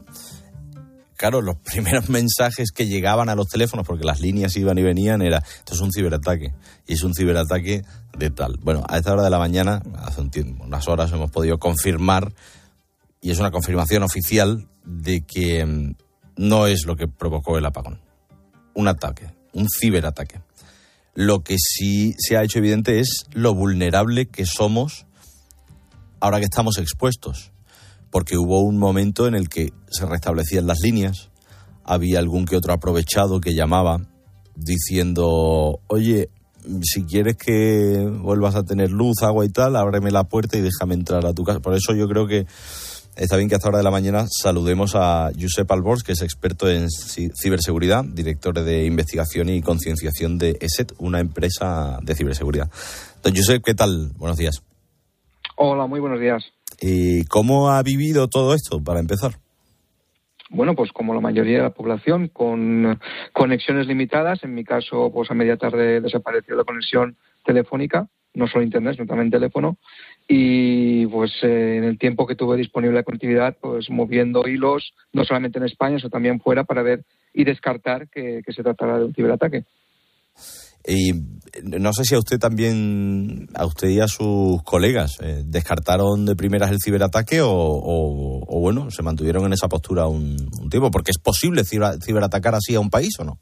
claro, los (laughs) primeros mensajes que llegaban a los teléfonos, porque las líneas iban y venían, era, esto es un ciberataque, y es un ciberataque de tal. Bueno, a esta hora de la mañana, hace un tiempo, unas horas, hemos podido confirmar, y es una confirmación oficial, de que mm, no es lo que provocó el apagón. Un ataque, un ciberataque. Lo que sí se ha hecho evidente es lo vulnerable que somos ahora que estamos expuestos. Porque hubo un momento en el que se restablecían las líneas, había algún que otro aprovechado que llamaba diciendo, oye, si quieres que vuelvas a tener luz, agua y tal, ábreme la puerta y déjame entrar a tu casa. Por eso yo creo que Está bien que hasta hora de la mañana saludemos a Josep Albors, que es experto en ciberseguridad, director de investigación y concienciación de ESET, una empresa de ciberseguridad. Don Josep, ¿qué tal? Buenos días. Hola, muy buenos días. ¿Y cómo ha vivido todo esto, para empezar? Bueno, pues como la mayoría de la población, con conexiones limitadas. En mi caso, pues a media tarde desapareció la conexión telefónica, no solo internet, sino también teléfono y pues eh, en el tiempo que tuve disponible la conectividad, pues moviendo hilos, no solamente en España, sino también fuera para ver y descartar que, se tratara de un ciberataque. Y no sé si a usted también, a usted y a sus colegas, eh, descartaron de primeras el ciberataque o, bueno, se mantuvieron en esa postura un, tiempo, porque es posible ciberatacar así a un país o no.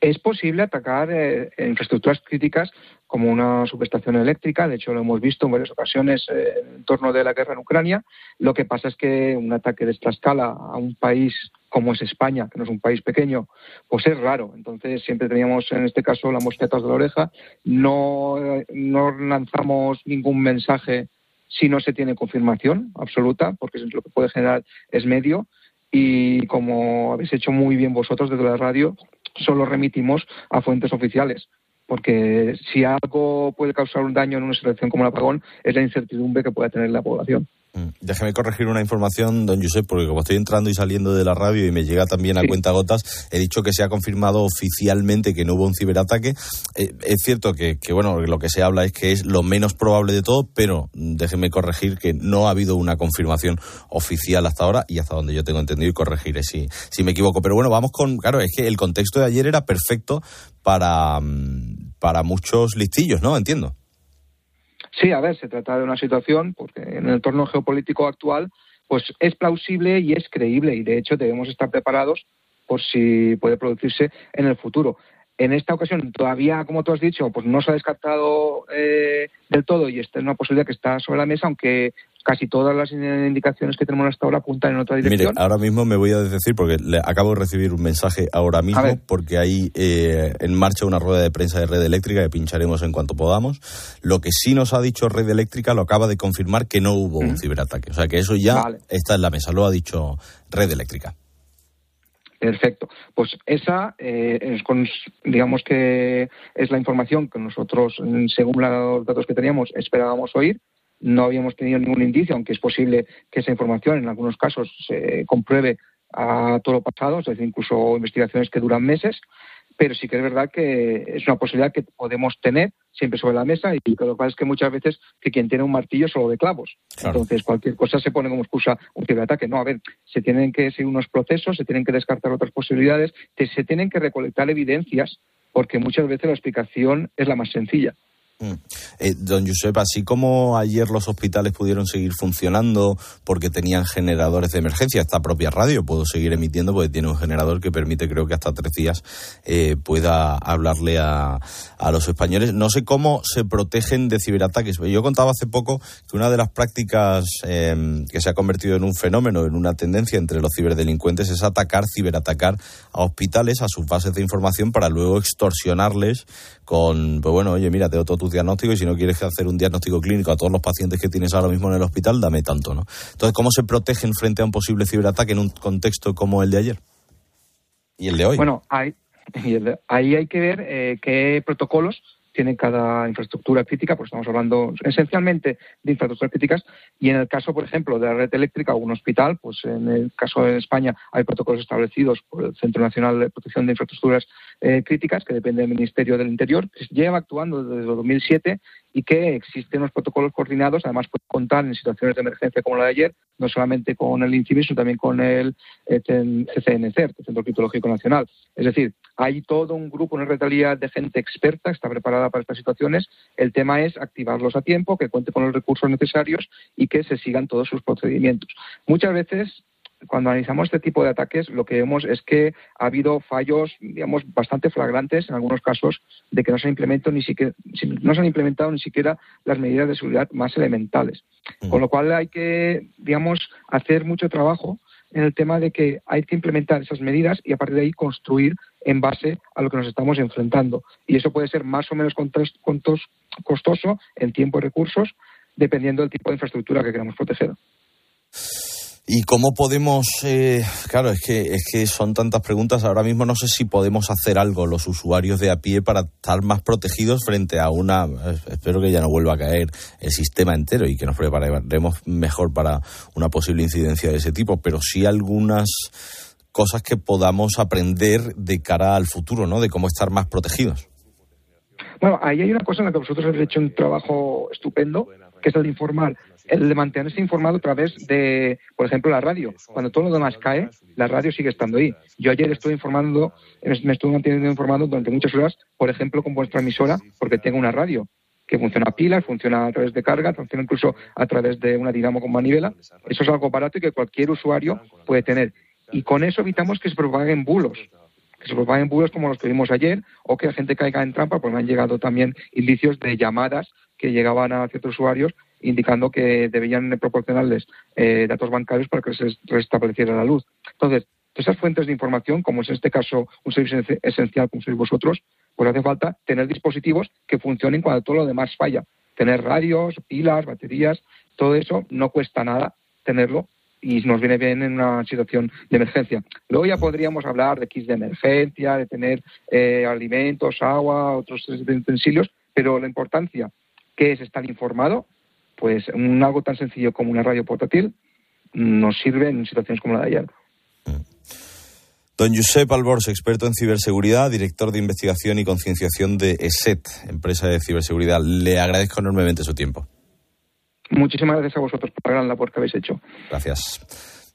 Es posible atacar eh, infraestructuras críticas como una subestación eléctrica. De hecho, lo hemos visto en varias ocasiones eh, en torno de la guerra en Ucrania. Lo que pasa es que un ataque de esta escala a un país como es España, que no es un país pequeño, pues es raro. Entonces, siempre teníamos en este caso la mosqueta de la oreja. No, no lanzamos ningún mensaje si no se tiene confirmación absoluta, porque lo que puede generar es medio. Y como habéis hecho muy bien vosotros desde la radio, solo remitimos a fuentes oficiales. Porque si algo puede causar un daño en una situación como el apagón, es la incertidumbre que pueda tener la población. Mm. Déjeme corregir una información, don Josep, porque como estoy entrando y saliendo de la radio y me llega también a cuenta gotas, he dicho que se ha confirmado oficialmente que no hubo un ciberataque. Eh, es cierto que, bueno, lo que se habla es que es lo menos probable de todo, pero déjeme corregir que no ha habido una confirmación oficial hasta ahora y hasta donde yo tengo entendido y corregiré si, si me equivoco. Pero bueno, vamos con, claro, es que el contexto de ayer era perfecto para, mm, para muchos listillos, ¿no? Entiendo. Sí, a ver, se trata de una situación, porque en el entorno geopolítico actual, pues es plausible y es creíble, y de hecho debemos estar preparados por si puede producirse en el futuro. En esta ocasión todavía, como tú has dicho, pues no se ha descartado eh, del todo y esta es una posibilidad que está sobre la mesa, aunque casi todas las indicaciones que tenemos hasta ahora apuntan en otra dirección. Mire, ahora mismo me voy a decir, porque le acabo de recibir un mensaje ahora mismo, porque hay eh, en marcha una rueda de prensa de Red Eléctrica que pincharemos en cuanto podamos. Lo que sí nos ha dicho Red Eléctrica lo acaba de confirmar que no hubo un ciberataque. O sea que eso ya está en la mesa, lo ha dicho Red Eléctrica. Perfecto. Pues esa, eh, es digamos que es la información que nosotros, según los datos que teníamos, esperábamos oír no habíamos tenido ningún indicio, aunque es posible que esa información en algunos casos se compruebe a todo lo pasado, es decir, incluso investigaciones que duran meses, pero sí que es verdad que es una posibilidad que podemos tener siempre sobre la mesa y lo que pasa es que muchas veces que quien tiene un martillo solo de clavos. Entonces cualquier cosa se pone como excusa un ciberataque. No, a ver, se tienen que seguir unos procesos, se tienen que descartar otras posibilidades, se tienen que recolectar evidencias porque muchas veces la explicación es la más sencilla. Mm. Eh, don Josep, así como ayer los hospitales pudieron seguir funcionando porque tenían generadores de emergencia, esta propia radio puedo seguir emitiendo porque tiene un generador que permite, creo que hasta tres días, eh, pueda hablarle a, a, los españoles. No sé cómo se protegen de ciberataques. Yo contaba hace poco que una de las prácticas em, que se ha convertido en un fenómeno, en una tendencia entre los ciberdelincuentes, es atacar, ciberatacar a hospitales, a sus bases de información para luego extorsionarles con, pues bueno, oye, mira, te doy todo tu diagnóstico y si no quieres hacer un diagnóstico clínico a todos los pacientes que tienes ahora mismo en el hospital, dame tanto, ¿no? Entonces, ¿cómo se protegen frente a un posible ciberataque en un contexto como el de ayer? Y el de hoy. Bueno, ahí, (laughs) ahí hay que ver eh, qué protocolos tiene cada infraestructura crítica, pues estamos hablando esencialmente de infraestructuras críticas, y en el caso, por ejemplo, de la red eléctrica o un hospital, pues en el caso de España hay protocolos establecidos por el Centro Nacional de Protección de Infraestructuras eh, Críticas, que depende del Ministerio del Interior, que lleva actuando desde 2007 y que existen unos protocolos coordinados, además puede contar en situaciones de emergencia como la de ayer, no solamente con el INCIBI, sino también con el CCNC, el Centro Criptológico Nacional. Es decir, hay todo un grupo, una realidad de gente experta que está preparada para estas situaciones. El tema es activarlos a tiempo, que cuente con los recursos necesarios y que se sigan todos sus procedimientos. Muchas veces cuando analizamos este tipo de ataques, lo que vemos es que ha habido fallos, digamos, bastante flagrantes en algunos casos de que no se han implementado ni siquiera, no se han implementado ni siquiera las medidas de seguridad más elementales. Mm. Con lo cual hay que, digamos, hacer mucho trabajo en el tema de que hay que implementar esas medidas y a partir de ahí construir en base a lo que nos estamos enfrentando. Y eso puede ser más o menos costoso en tiempo y recursos, dependiendo del tipo de infraestructura que queramos proteger. ¿Y cómo podemos, eh, claro, es que, es que son tantas preguntas, ahora mismo no sé si podemos hacer algo los usuarios de a pie para estar más protegidos frente a una, espero que ya no vuelva a caer el sistema entero y que nos preparemos mejor para una posible incidencia de ese tipo, pero sí algunas cosas que podamos aprender de cara al futuro, ¿no? De cómo estar más protegidos. Bueno, ahí hay una cosa en la que vosotros habéis hecho un trabajo estupendo, que es el de informar el de mantenerse informado a través de, por ejemplo, la radio. Cuando todo lo demás cae, la radio sigue estando ahí. Yo ayer estuve informando, me estuve manteniendo informado durante muchas horas, por ejemplo, con vuestra emisora, porque tengo una radio que funciona a pilas, funciona a través de carga, funciona incluso a través de una dinamo con manivela. Eso es algo barato y que cualquier usuario puede tener. Y con eso evitamos que se propaguen bulos que se propaguen bulos como los que vimos ayer o que la gente caiga en trampa, porque me han llegado también indicios de llamadas que llegaban a ciertos usuarios indicando que debían proporcionarles eh, datos bancarios para que se restableciera la luz. Entonces, esas fuentes de información, como es en este caso un servicio esencial como sois vosotros, pues hace falta tener dispositivos que funcionen cuando todo lo demás falla. Tener radios, pilas, baterías, todo eso no cuesta nada tenerlo y nos viene bien en una situación de emergencia. Luego ya podríamos hablar de kits de emergencia, de tener eh, alimentos, agua, otros utensilios, pero la importancia que es estar informado pues un, algo tan sencillo como una radio portátil nos sirve en situaciones como la de ayer. Don Josep Albors, experto en ciberseguridad, director de investigación y concienciación de ESET, empresa de ciberseguridad. Le agradezco enormemente su tiempo. Muchísimas gracias a vosotros por la gran labor que habéis hecho. Gracias.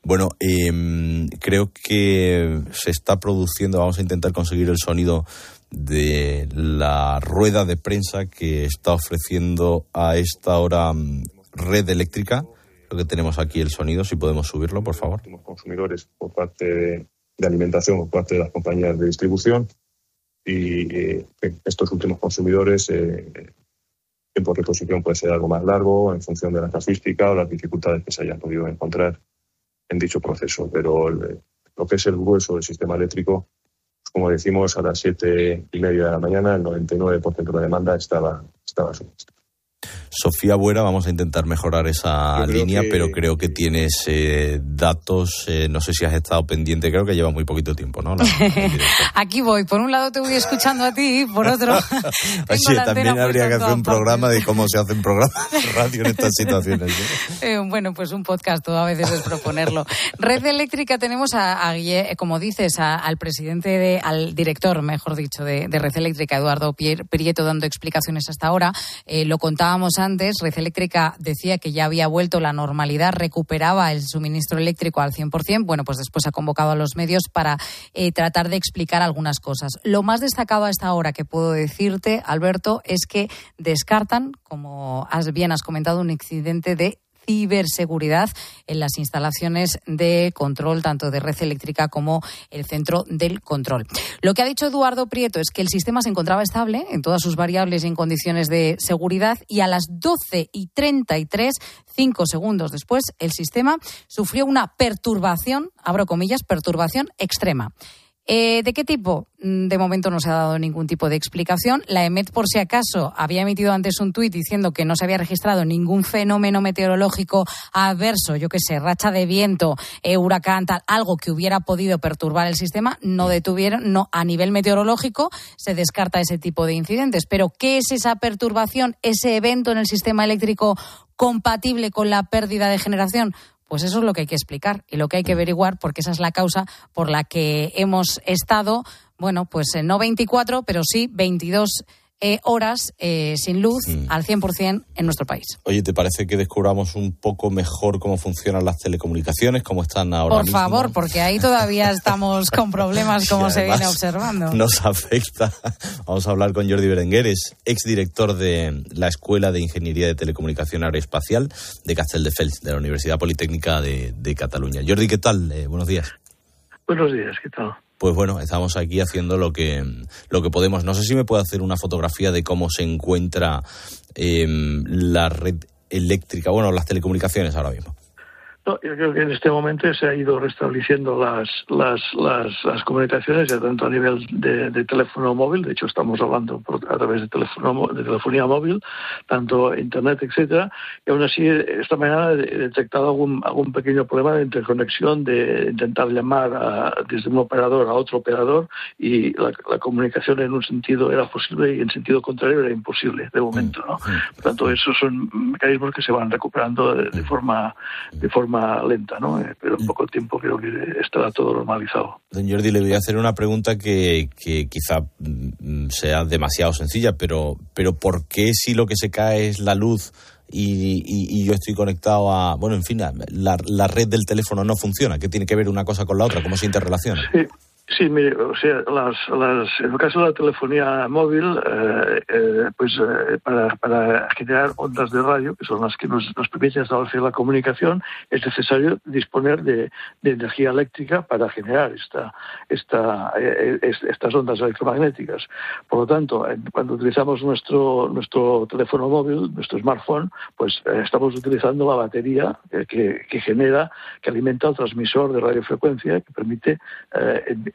Bueno, em, creo que se está produciendo, vamos a intentar conseguir el sonido de la rueda de prensa que está ofreciendo a esta hora mm, red eléctrica. Lo que tenemos aquí el sonido, si podemos subirlo, por favor. Consumidores por parte de, alimentación, por parte de las compañías de distribución. y eh, estos últimos consumidores eh, el tiempo de reposición puede ser algo más largo en función de la casuística o las dificultades que se hayan podido encontrar en dicho proceso. Pero lo que es el grueso del sistema eléctrico, como decimos, a las siete y media de la mañana el 99% de la demanda estaba, estaba. Sofía Buera, vamos a intentar mejorar esa línea, pero creo que tienes eh, datos, eh, no sé si has estado pendiente, creo que lleva muy poquito tiempo, ¿no? (laughs) Aquí voy, por un lado te voy escuchando a ti, por otro... (laughs) Oye, también habría que hacer un programa de cómo se hacen programas de (laughs) radio en estas situaciones. Eh, bueno, pues un podcast todo a veces es proponerlo. Red Eléctrica tenemos a, como dices, al presidente, de, al director, mejor dicho, de, Red Eléctrica, Eduardo Prieto, dando explicaciones hasta ahora. lo contábamos antes, Red Eléctrica decía que ya había vuelto la normalidad, recuperaba el suministro eléctrico al 100%. Bueno, pues después ha convocado a los medios para eh, tratar de explicar algunas cosas. Lo más destacado a esta hora que puedo decirte, Alberto, es que descartan, como bien has comentado, un incidente de ciberseguridad en las instalaciones de control tanto de red eléctrica como el centro del control. Lo que ha dicho Eduardo Prieto es que el sistema se encontraba estable en todas sus variables y en condiciones de seguridad y a las 12 y 33, cinco segundos después, el sistema sufrió una perturbación, abro comillas, perturbación extrema. Eh, ¿De qué tipo? Mm, de momento no se ha dado ningún tipo de explicación. La EMET, por si acaso, había emitido antes un tuit diciendo que no se había registrado ningún fenómeno meteorológico adverso, yo qué sé, racha de viento, eh, huracán, tal, algo que hubiera podido perturbar el sistema. No detuvieron, no, a nivel meteorológico se descarta ese tipo de incidentes. Pero, ¿qué es esa perturbación, ese evento en el sistema eléctrico compatible con la pérdida de generación? Pues eso es lo que hay que explicar y lo que hay que averiguar, porque esa es la causa por la que hemos estado, bueno, pues no 24, pero sí 22 eh, horas eh, sin luz mm. al 100% en nuestro país. Oye, ¿te parece que descubramos un poco mejor cómo funcionan las telecomunicaciones, cómo están ahora Por favor, porque ahí todavía estamos (laughs) con problemas como se viene observando. Nos afecta. Vamos a hablar con Jordi Berengueres, exdirector de la Escuela de Ingeniería de Telecomunicación Aeroespacial de Castelldefels, de la Universidad Politécnica de, Cataluña. Jordi, ¿qué tal? Eh, buenos días. Buenos días, ¿qué tal? Pues bueno, estamos aquí haciendo lo que, lo que podemos. No sé si me puede hacer una fotografía de cómo se encuentra em, la red eléctrica, bueno, las telecomunicaciones ahora mismo yo creo que en este momento se ha ido restableciendo las, las, las, comunicaciones, ya tanto a nivel de, teléfono móvil, de hecho estamos hablando a través de, teléfono, de telefonía móvil, tanto internet, etcétera, y aún así esta mañana he detectado algún, algún pequeño problema de interconexión, de intentar llamar desde un operador a otro operador y la, comunicación en un sentido era posible y en sentido contrario era imposible de momento. ¿no? Por tanto, esos son mecanismos que se van recuperando de forma, de forma lenta, ¿no? Eh, pero en poco tiempo creo que estará todo normalizado. Don Jordi, le voy a hacer una pregunta que, quizá mm, sea demasiado sencilla, pero, pero ¿por qué si lo que se cae es la luz y, yo estoy conectado a, bueno, en fin, la, la, red del teléfono no funciona? ¿Qué tiene que ver una cosa con la otra? ¿Cómo se interrelaciona? Sí. Sí, mire, o sea, las, las, en el caso de la telefonía móvil, eh, eh, pues eh, para, para, generar ondas de radio, que son las que nos, nos permiten establecer la comunicación, es necesario disponer de, de energía eléctrica para generar esta, esta, estas ondas electromagnéticas. Por lo tanto, cuando utilizamos nuestro, nuestro teléfono móvil, nuestro smartphone, pues estamos utilizando la batería que, que, genera, que alimenta el transmisor de radiofrecuencia, que permite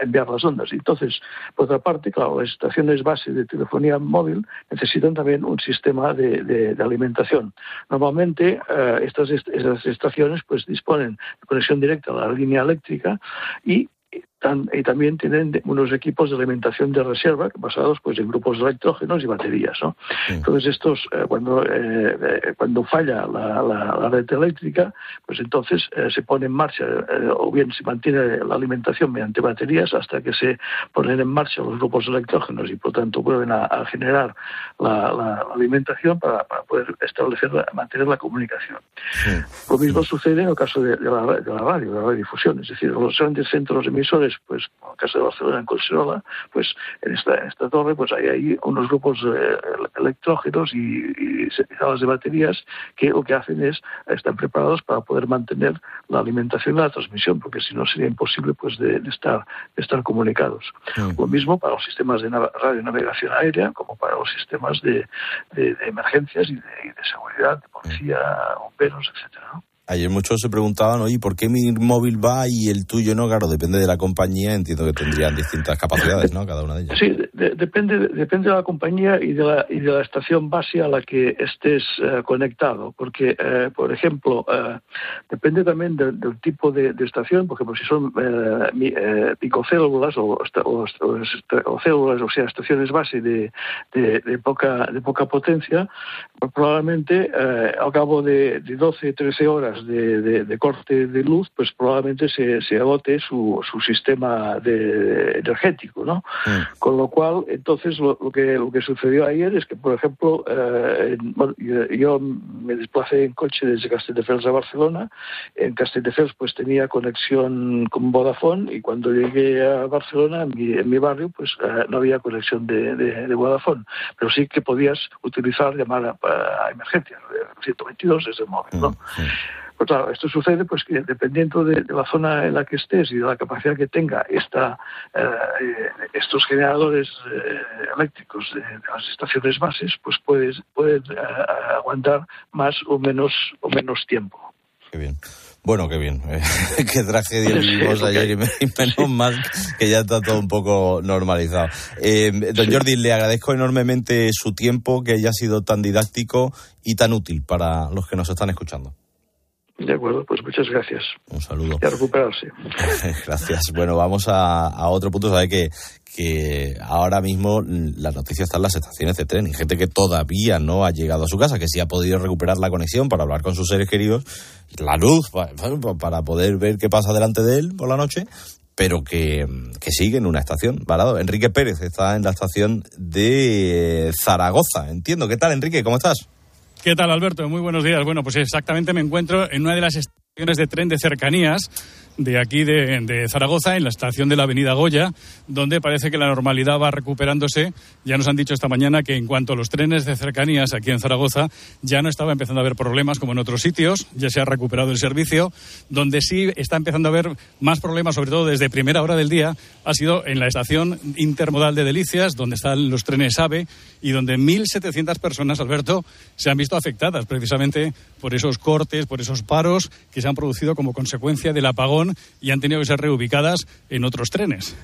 enviar las ondas. Entonces, por otra parte, claro, las estaciones base de telefonía móvil necesitan también un sistema de, alimentación. Normalmente, eh, estas, estas estaciones pues disponen de conexión directa a la línea eléctrica y y también tienen unos equipos de alimentación de reserva basados pues en grupos de electrógenos y baterías ¿no? entonces estos eh, cuando eh, eh, cuando falla la, red eléctrica pues entonces se pone en marcha o bien se mantiene la alimentación mediante baterías hasta que se ponen en marcha los grupos de electrógenos y por tanto vuelven a, generar la, alimentación para, poder establecer mantener la comunicación. Lo mismo sucede en el caso de, la, radio de la radiodifusión es decir los grandes centros emisores pues en el caso de Barcelona, en Collserola, pues en esta, en esta torre pues hay ahí unos grupos eh, electrógenos y, y salas de baterías que lo que hacen es, están preparados para poder mantener la alimentación y la transmisión, porque si no sería imposible pues de, de estar, de estar comunicados. Lo mismo para los sistemas de nav- radionavegación aérea como para los sistemas de, de- de emergencias y de, y de seguridad, de policía, bomberos, etcétera. ¿no? Ayer muchos se preguntaban, oye, ¿por qué mi móvil va y el tuyo no? Claro, depende de la compañía, entiendo que tendrían distintas capacidades, ¿no? Cada una de ellas. Sí, de- de- depende, depende de la compañía y de la, y de la estación base a la que estés eh, conectado. Porque, eh, por ejemplo, eh, depende también del, tipo de, estación. Por ejemplo, si son eh, picocélulas o, o, o o células, o sea, estaciones base de, poca, de poca potencia, probablemente al cabo de, de 12, 13 horas de, de- de corte de luz, pues probablemente se, se agote su, su sistema de- energético, ¿no? Con lo cual, entonces, lo, lo que, lo que sucedió ayer es que, por ejemplo, eh, bueno, yo, yo me desplacé en coche desde Castelldefels a Barcelona. En Castelldefels, pues tenía conexión con Vodafone y cuando llegué a Barcelona, en mi, en mi barrio, pues eh, no había conexión de, de, Vodafone. Pero sí que podías utilizar llamar a, a emergencias, eh, 122 desde el móvil, ¿no? Pues claro, esto sucede pues que dependiendo de, de la zona en la que estés y de la capacidad que tenga esta, eh, estos generadores eh, eléctricos de, de las estaciones bases, pues puedes, puedes eh, aguantar más o menos o menos tiempo. Bueno, qué bien. (laughs) qué tragedia vivimos Sí, ayer y menos mal que ya está todo un poco normalizado. Eh, don Jordi, le agradezco enormemente su tiempo, que haya sido tan didáctico y tan útil para los que nos están escuchando. De acuerdo, pues muchas gracias. Un saludo. Y a recuperarse. (laughs) Gracias. Bueno, vamos a, a otro punto. Sabe que, que ahora mismo la noticia está en las estaciones de tren y gente que todavía no ha llegado a su casa, que sí ha podido recuperar la conexión para hablar con sus seres queridos, la luz pa- pa- para poder ver qué pasa delante de él por la noche, pero que, que sigue en una estación varado. Enrique Pérez está en la estación de Zaragoza. Entiendo. ¿Qué tal, Enrique? ¿Cómo estás? ¿Qué tal, Alberto? Muy buenos días. Bueno, pues exactamente me encuentro en una de las estaciones de tren de cercanías de aquí de, de Zaragoza, en la estación de la Avenida Goya, donde parece que la normalidad va recuperándose. Ya nos han dicho esta mañana que en cuanto a los trenes de cercanías aquí en Zaragoza, ya no estaba empezando a haber problemas como en otros sitios, ya se ha recuperado el servicio. Donde sí está empezando a haber más problemas, sobre todo desde primera hora del día, ha sido en la estación intermodal de Delicias, donde están los trenes AVE y donde 1.700 personas, Alberto, se han visto afectadas precisamente por esos cortes, por esos paros que se han producido como consecuencia del apagón y han tenido que ser reubicadas en otros trenes.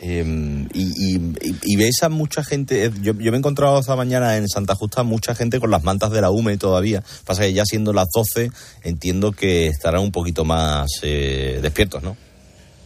Eh, y, y- y ves a mucha gente, eh, yo, yo me he encontrado esta mañana en Santa Justa mucha gente con las mantas de la UME todavía, pasa que ya siendo las 12 entiendo que estarán un poquito más eh, despiertos, ¿no?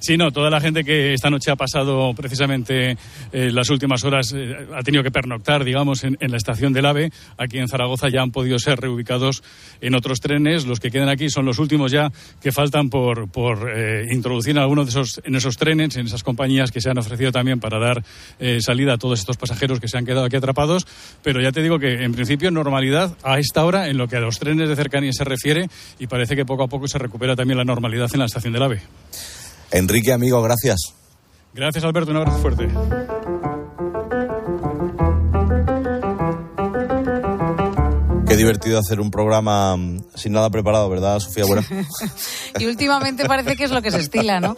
Sí, no, toda la gente que esta noche ha pasado precisamente eh, las últimas horas eh, ha tenido que pernoctar, digamos, en, la estación del AVE. Aquí en Zaragoza ya han podido ser reubicados en otros trenes. Los que quedan aquí son los últimos ya que faltan por, por eh, introducir algunos de esos, en esos trenes, en esas compañías que se han ofrecido también para dar eh, salida a todos estos pasajeros que se han quedado aquí atrapados. Pero ya te digo que, en principio, normalidad a esta hora en lo que a los trenes de cercanía se refiere y parece que poco a poco se recupera también la normalidad en la estación del AVE. Enrique, amigo, gracias. Gracias, Alberto. Un abrazo fuerte. Divertido hacer un programa mm, sin nada preparado, ¿verdad, Sofía Buena? (laughs) y últimamente parece que es lo que se estila, ¿no?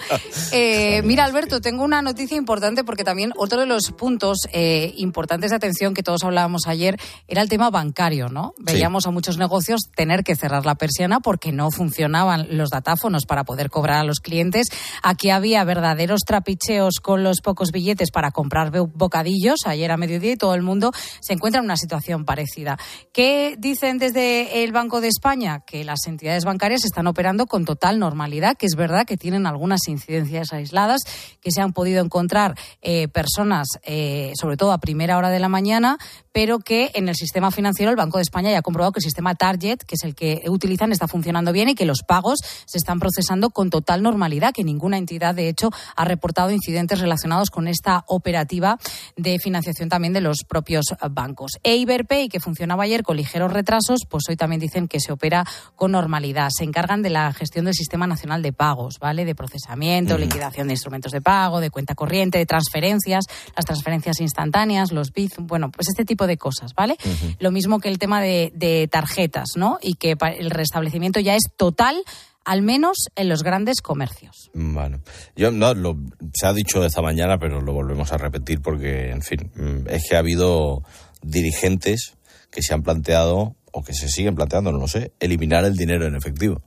Eh, mira, Alberto, tengo una noticia importante porque también otro de los puntos eh, importantes de atención que todos hablábamos ayer era el tema bancario, ¿no? Veíamos a muchos negocios tener que cerrar la persiana porque no funcionaban los datáfonos para poder cobrar a los clientes. Aquí había verdaderos trapicheos con los pocos billetes para comprar bocadillos ayer a mediodía y todo el mundo se encuentra en una situación parecida. ¿Qué dicen desde el Banco de España? Que las entidades bancarias están operando con total normalidad, que es verdad que tienen algunas incidencias aisladas, que se han podido encontrar eh, personas, eh, sobre todo a primera hora de la mañana, pero que en el sistema financiero el Banco de España ya ha comprobado que el sistema Target, que es el que utilizan, está funcionando bien y que los pagos se están procesando con total normalidad, que ninguna entidad, de hecho, ha reportado incidentes relacionados con esta operativa de financiación también de los propios bancos. E Iberpay, que funcionaba ayer con ligeros retrasos, pues hoy también dicen que se opera con normalidad. Se encargan de la gestión del Sistema Nacional de Pagos, ¿vale? De procesamiento, liquidación de instrumentos de pago, de cuenta corriente, de transferencias, las transferencias instantáneas, los BIF, bueno, pues este tipo de cosas, ¿vale? Lo mismo que el tema de, de tarjetas, ¿no? Y que el restablecimiento ya es total al menos en los grandes comercios. Bueno, yo no, lo, se ha dicho esta mañana, pero lo volvemos a repetir porque, en fin, mm, es que ha habido dirigentes que se han planteado, o que se siguen planteando, no lo sé, eliminar el dinero en efectivo.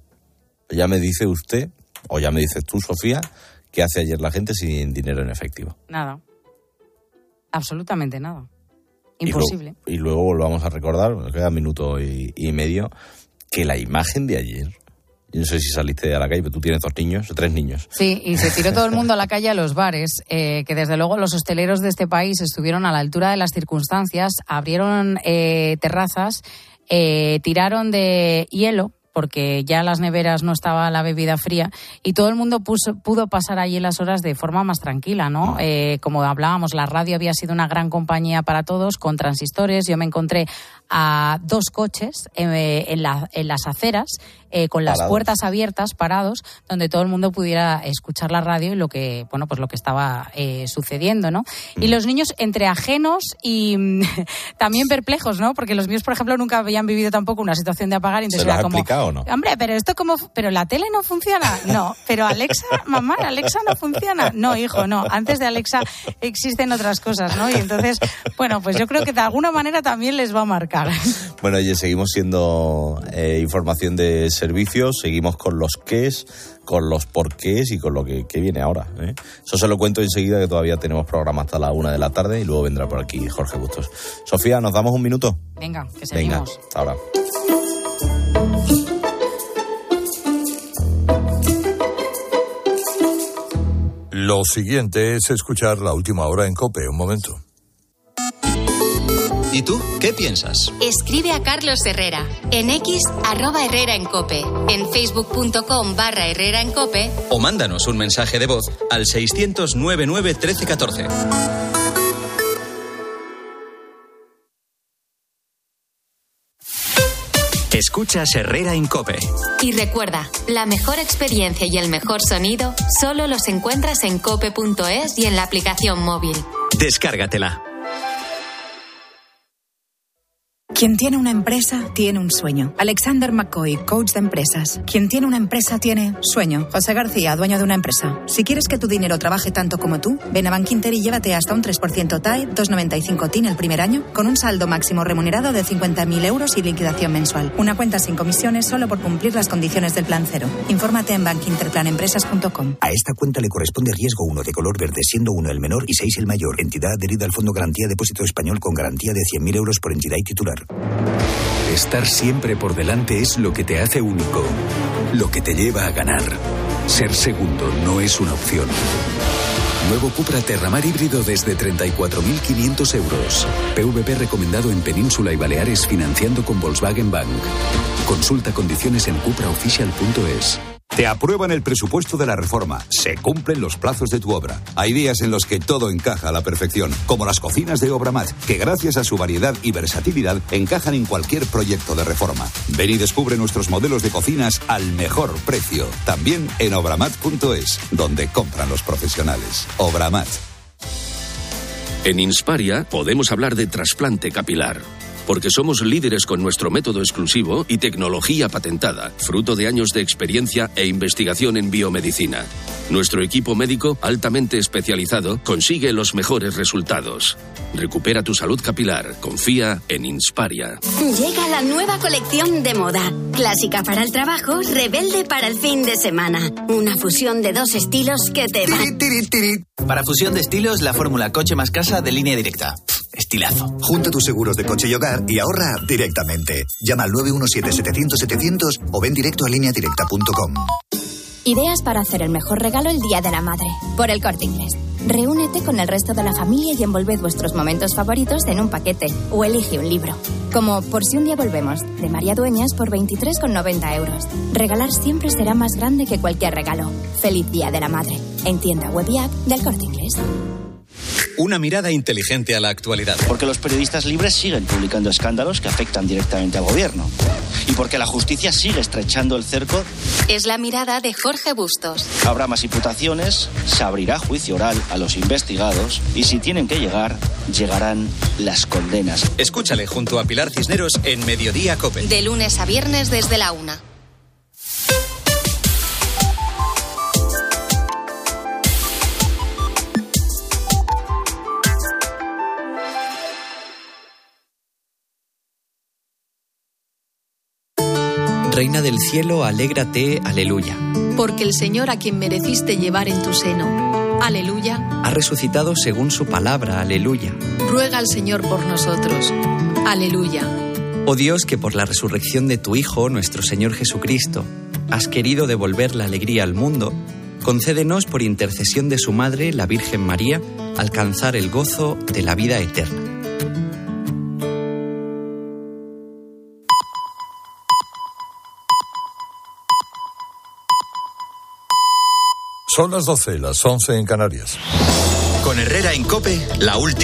Ya me dice usted, o ya me dices tú, Sofía, qué hace ayer la gente sin dinero en efectivo. Nada. Absolutamente nada. Y luego- Imposible. Y luego, volvamos a recordar, nos queda minuto y, y medio, que la imagen de ayer, yo no sé si saliste a la calle, pero tú tienes dos niños, tres niños. Sí, y se tiró todo el mundo a la calle a los bares, eh, que desde luego los hosteleros de este país estuvieron a la altura de las circunstancias, abrieron eh, terrazas, eh, tiraron de hielo porque ya en las neveras no estaba la bebida fría y todo el mundo puso- pudo pasar allí las horas de forma más tranquila, ¿no? Eh, como hablábamos, la radio había sido una gran compañía para todos con transistores. Yo me encontré a dos coches eh, en, la- en las aceras eh, con las Parados. puertas abiertas, parados, donde todo el mundo pudiera escuchar la radio y lo que, bueno, pues lo que estaba eh, sucediendo, ¿no? Y los niños entre ajenos y mm, (laughs) también perplejos, ¿no? Porque los míos, por ejemplo, nunca habían vivido tampoco una situación de apagar, y ¿Se entonces has era como, o no? hombre, pero esto como, pero la tele no funciona, no, pero Alexa, (laughs) mamá, Alexa no funciona, no, hijo, no, antes de Alexa existen otras cosas, ¿no? Y entonces, bueno, pues yo creo que de alguna manera también les va a marcar. (laughs) Bueno, oye, seguimos siendo eh, información de servicios, seguimos con los qués, con los porqués y con lo que, que viene ahora. ¿eh? Eso se lo cuento enseguida, que todavía tenemos programa hasta la una de la tarde y luego vendrá por aquí Jorge Bustos. Sofía, ¿nos damos un minuto? Venga, que Venga, seguimos. hasta ahora. Lo siguiente es escuchar la última hora en Cope. Un momento. ¿Y tú qué piensas? Escribe a Carlos Herrera en X arroba Herrera en Cope, en facebook.com barra Herrera en Cope O mándanos un mensaje de voz al 600-99 1314. Escuchas Herrera en Cope. y recuerda, la mejor experiencia y el mejor sonido solo los encuentras en cope.es y en la aplicación móvil. Descárgatela. Quien tiene una empresa tiene un sueño. Alexander McCoy, coach de empresas. Quien tiene una empresa tiene sueño. José García, dueño de una empresa. Si quieres que tu dinero trabaje tanto como tú, ven a Bankinter y llévate hasta un 3% TAE, 2,95 TIN el primer año, con un saldo máximo remunerado de 50.000 euros y liquidación mensual. Una cuenta sin comisiones solo por cumplir las condiciones del plan cero. Infórmate en bankinterplanempresas.com. A esta cuenta le corresponde riesgo 1 de color verde, siendo 1 el menor y 6 el mayor. Entidad adherida al Fondo Garantía Depósito Español con garantía de 100.000 euros por entidad y titular. Estar siempre por delante es lo que te hace único, lo que te lleva a ganar. Ser segundo no es una opción. Nuevo Cupra Terramar híbrido desde 34.500 euros. PVP recomendado en Península y Baleares financiando con Volkswagen Bank. Consulta condiciones en cupraofficial.es. Te aprueban el presupuesto de la reforma. Se cumplen los plazos de tu obra. Hay días en los que todo encaja a la perfección, como las cocinas de Obramat, que gracias a su variedad y versatilidad encajan en cualquier proyecto de reforma. Ven y descubre nuestros modelos de cocinas al mejor precio. También en obramat.es, donde compran los profesionales. Obramat. En Insparia podemos hablar de trasplante capilar. Porque somos líderes con nuestro método exclusivo y tecnología patentada, fruto de años de experiencia e investigación en biomedicina. Nuestro equipo médico, altamente especializado, consigue los mejores resultados. Recupera tu salud capilar. Confía en Insparia. Llega la nueva colección de moda. Clásica para el trabajo, rebelde para el fin de semana. Una fusión de dos estilos que te van. Para fusión de estilos, la fórmula coche más casa de línea directa. Estilazo. Junta tus seguros de coche y hogar y ahorra directamente. Llama al 917-700-700 o ven directo a lineadirecta.com. Ideas para hacer el mejor regalo el Día de la Madre. Por el corte inglés. Reúnete con el resto de la familia y envolved vuestros momentos favoritos en un paquete o elige un libro. Como Por si un día volvemos, de María Dueñas por 23,90 euros. Regalar siempre será más grande que cualquier regalo. Feliz Día de la Madre. En tienda web y app del corte inglés. Una mirada inteligente a la actualidad. Porque los periodistas libres siguen publicando escándalos que afectan directamente al gobierno. y porque la justicia sigue estrechando el cerco, Es la mirada de Jorge Bustos. habrá más imputaciones, se abrirá juicio oral a los investigados y si tienen que llegar, llegarán las condenas. Escúchale junto a Pilar Cisneros en Mediodía Cope. De lunes a viernes desde la una. Reina del cielo, alégrate, aleluya. Porque el Señor a quien mereciste llevar en tu seno. Aleluya. Ha resucitado según su palabra, aleluya. Ruega al Señor por nosotros. Aleluya. Oh Dios, que por la resurrección de tu Hijo, nuestro Señor Jesucristo, has querido devolver la alegría al mundo, concédenos por intercesión de su Madre, la Virgen María, alcanzar el gozo de la vida eterna. Son las 12, las 11 en Canarias. Con Herrera en Cope, la última.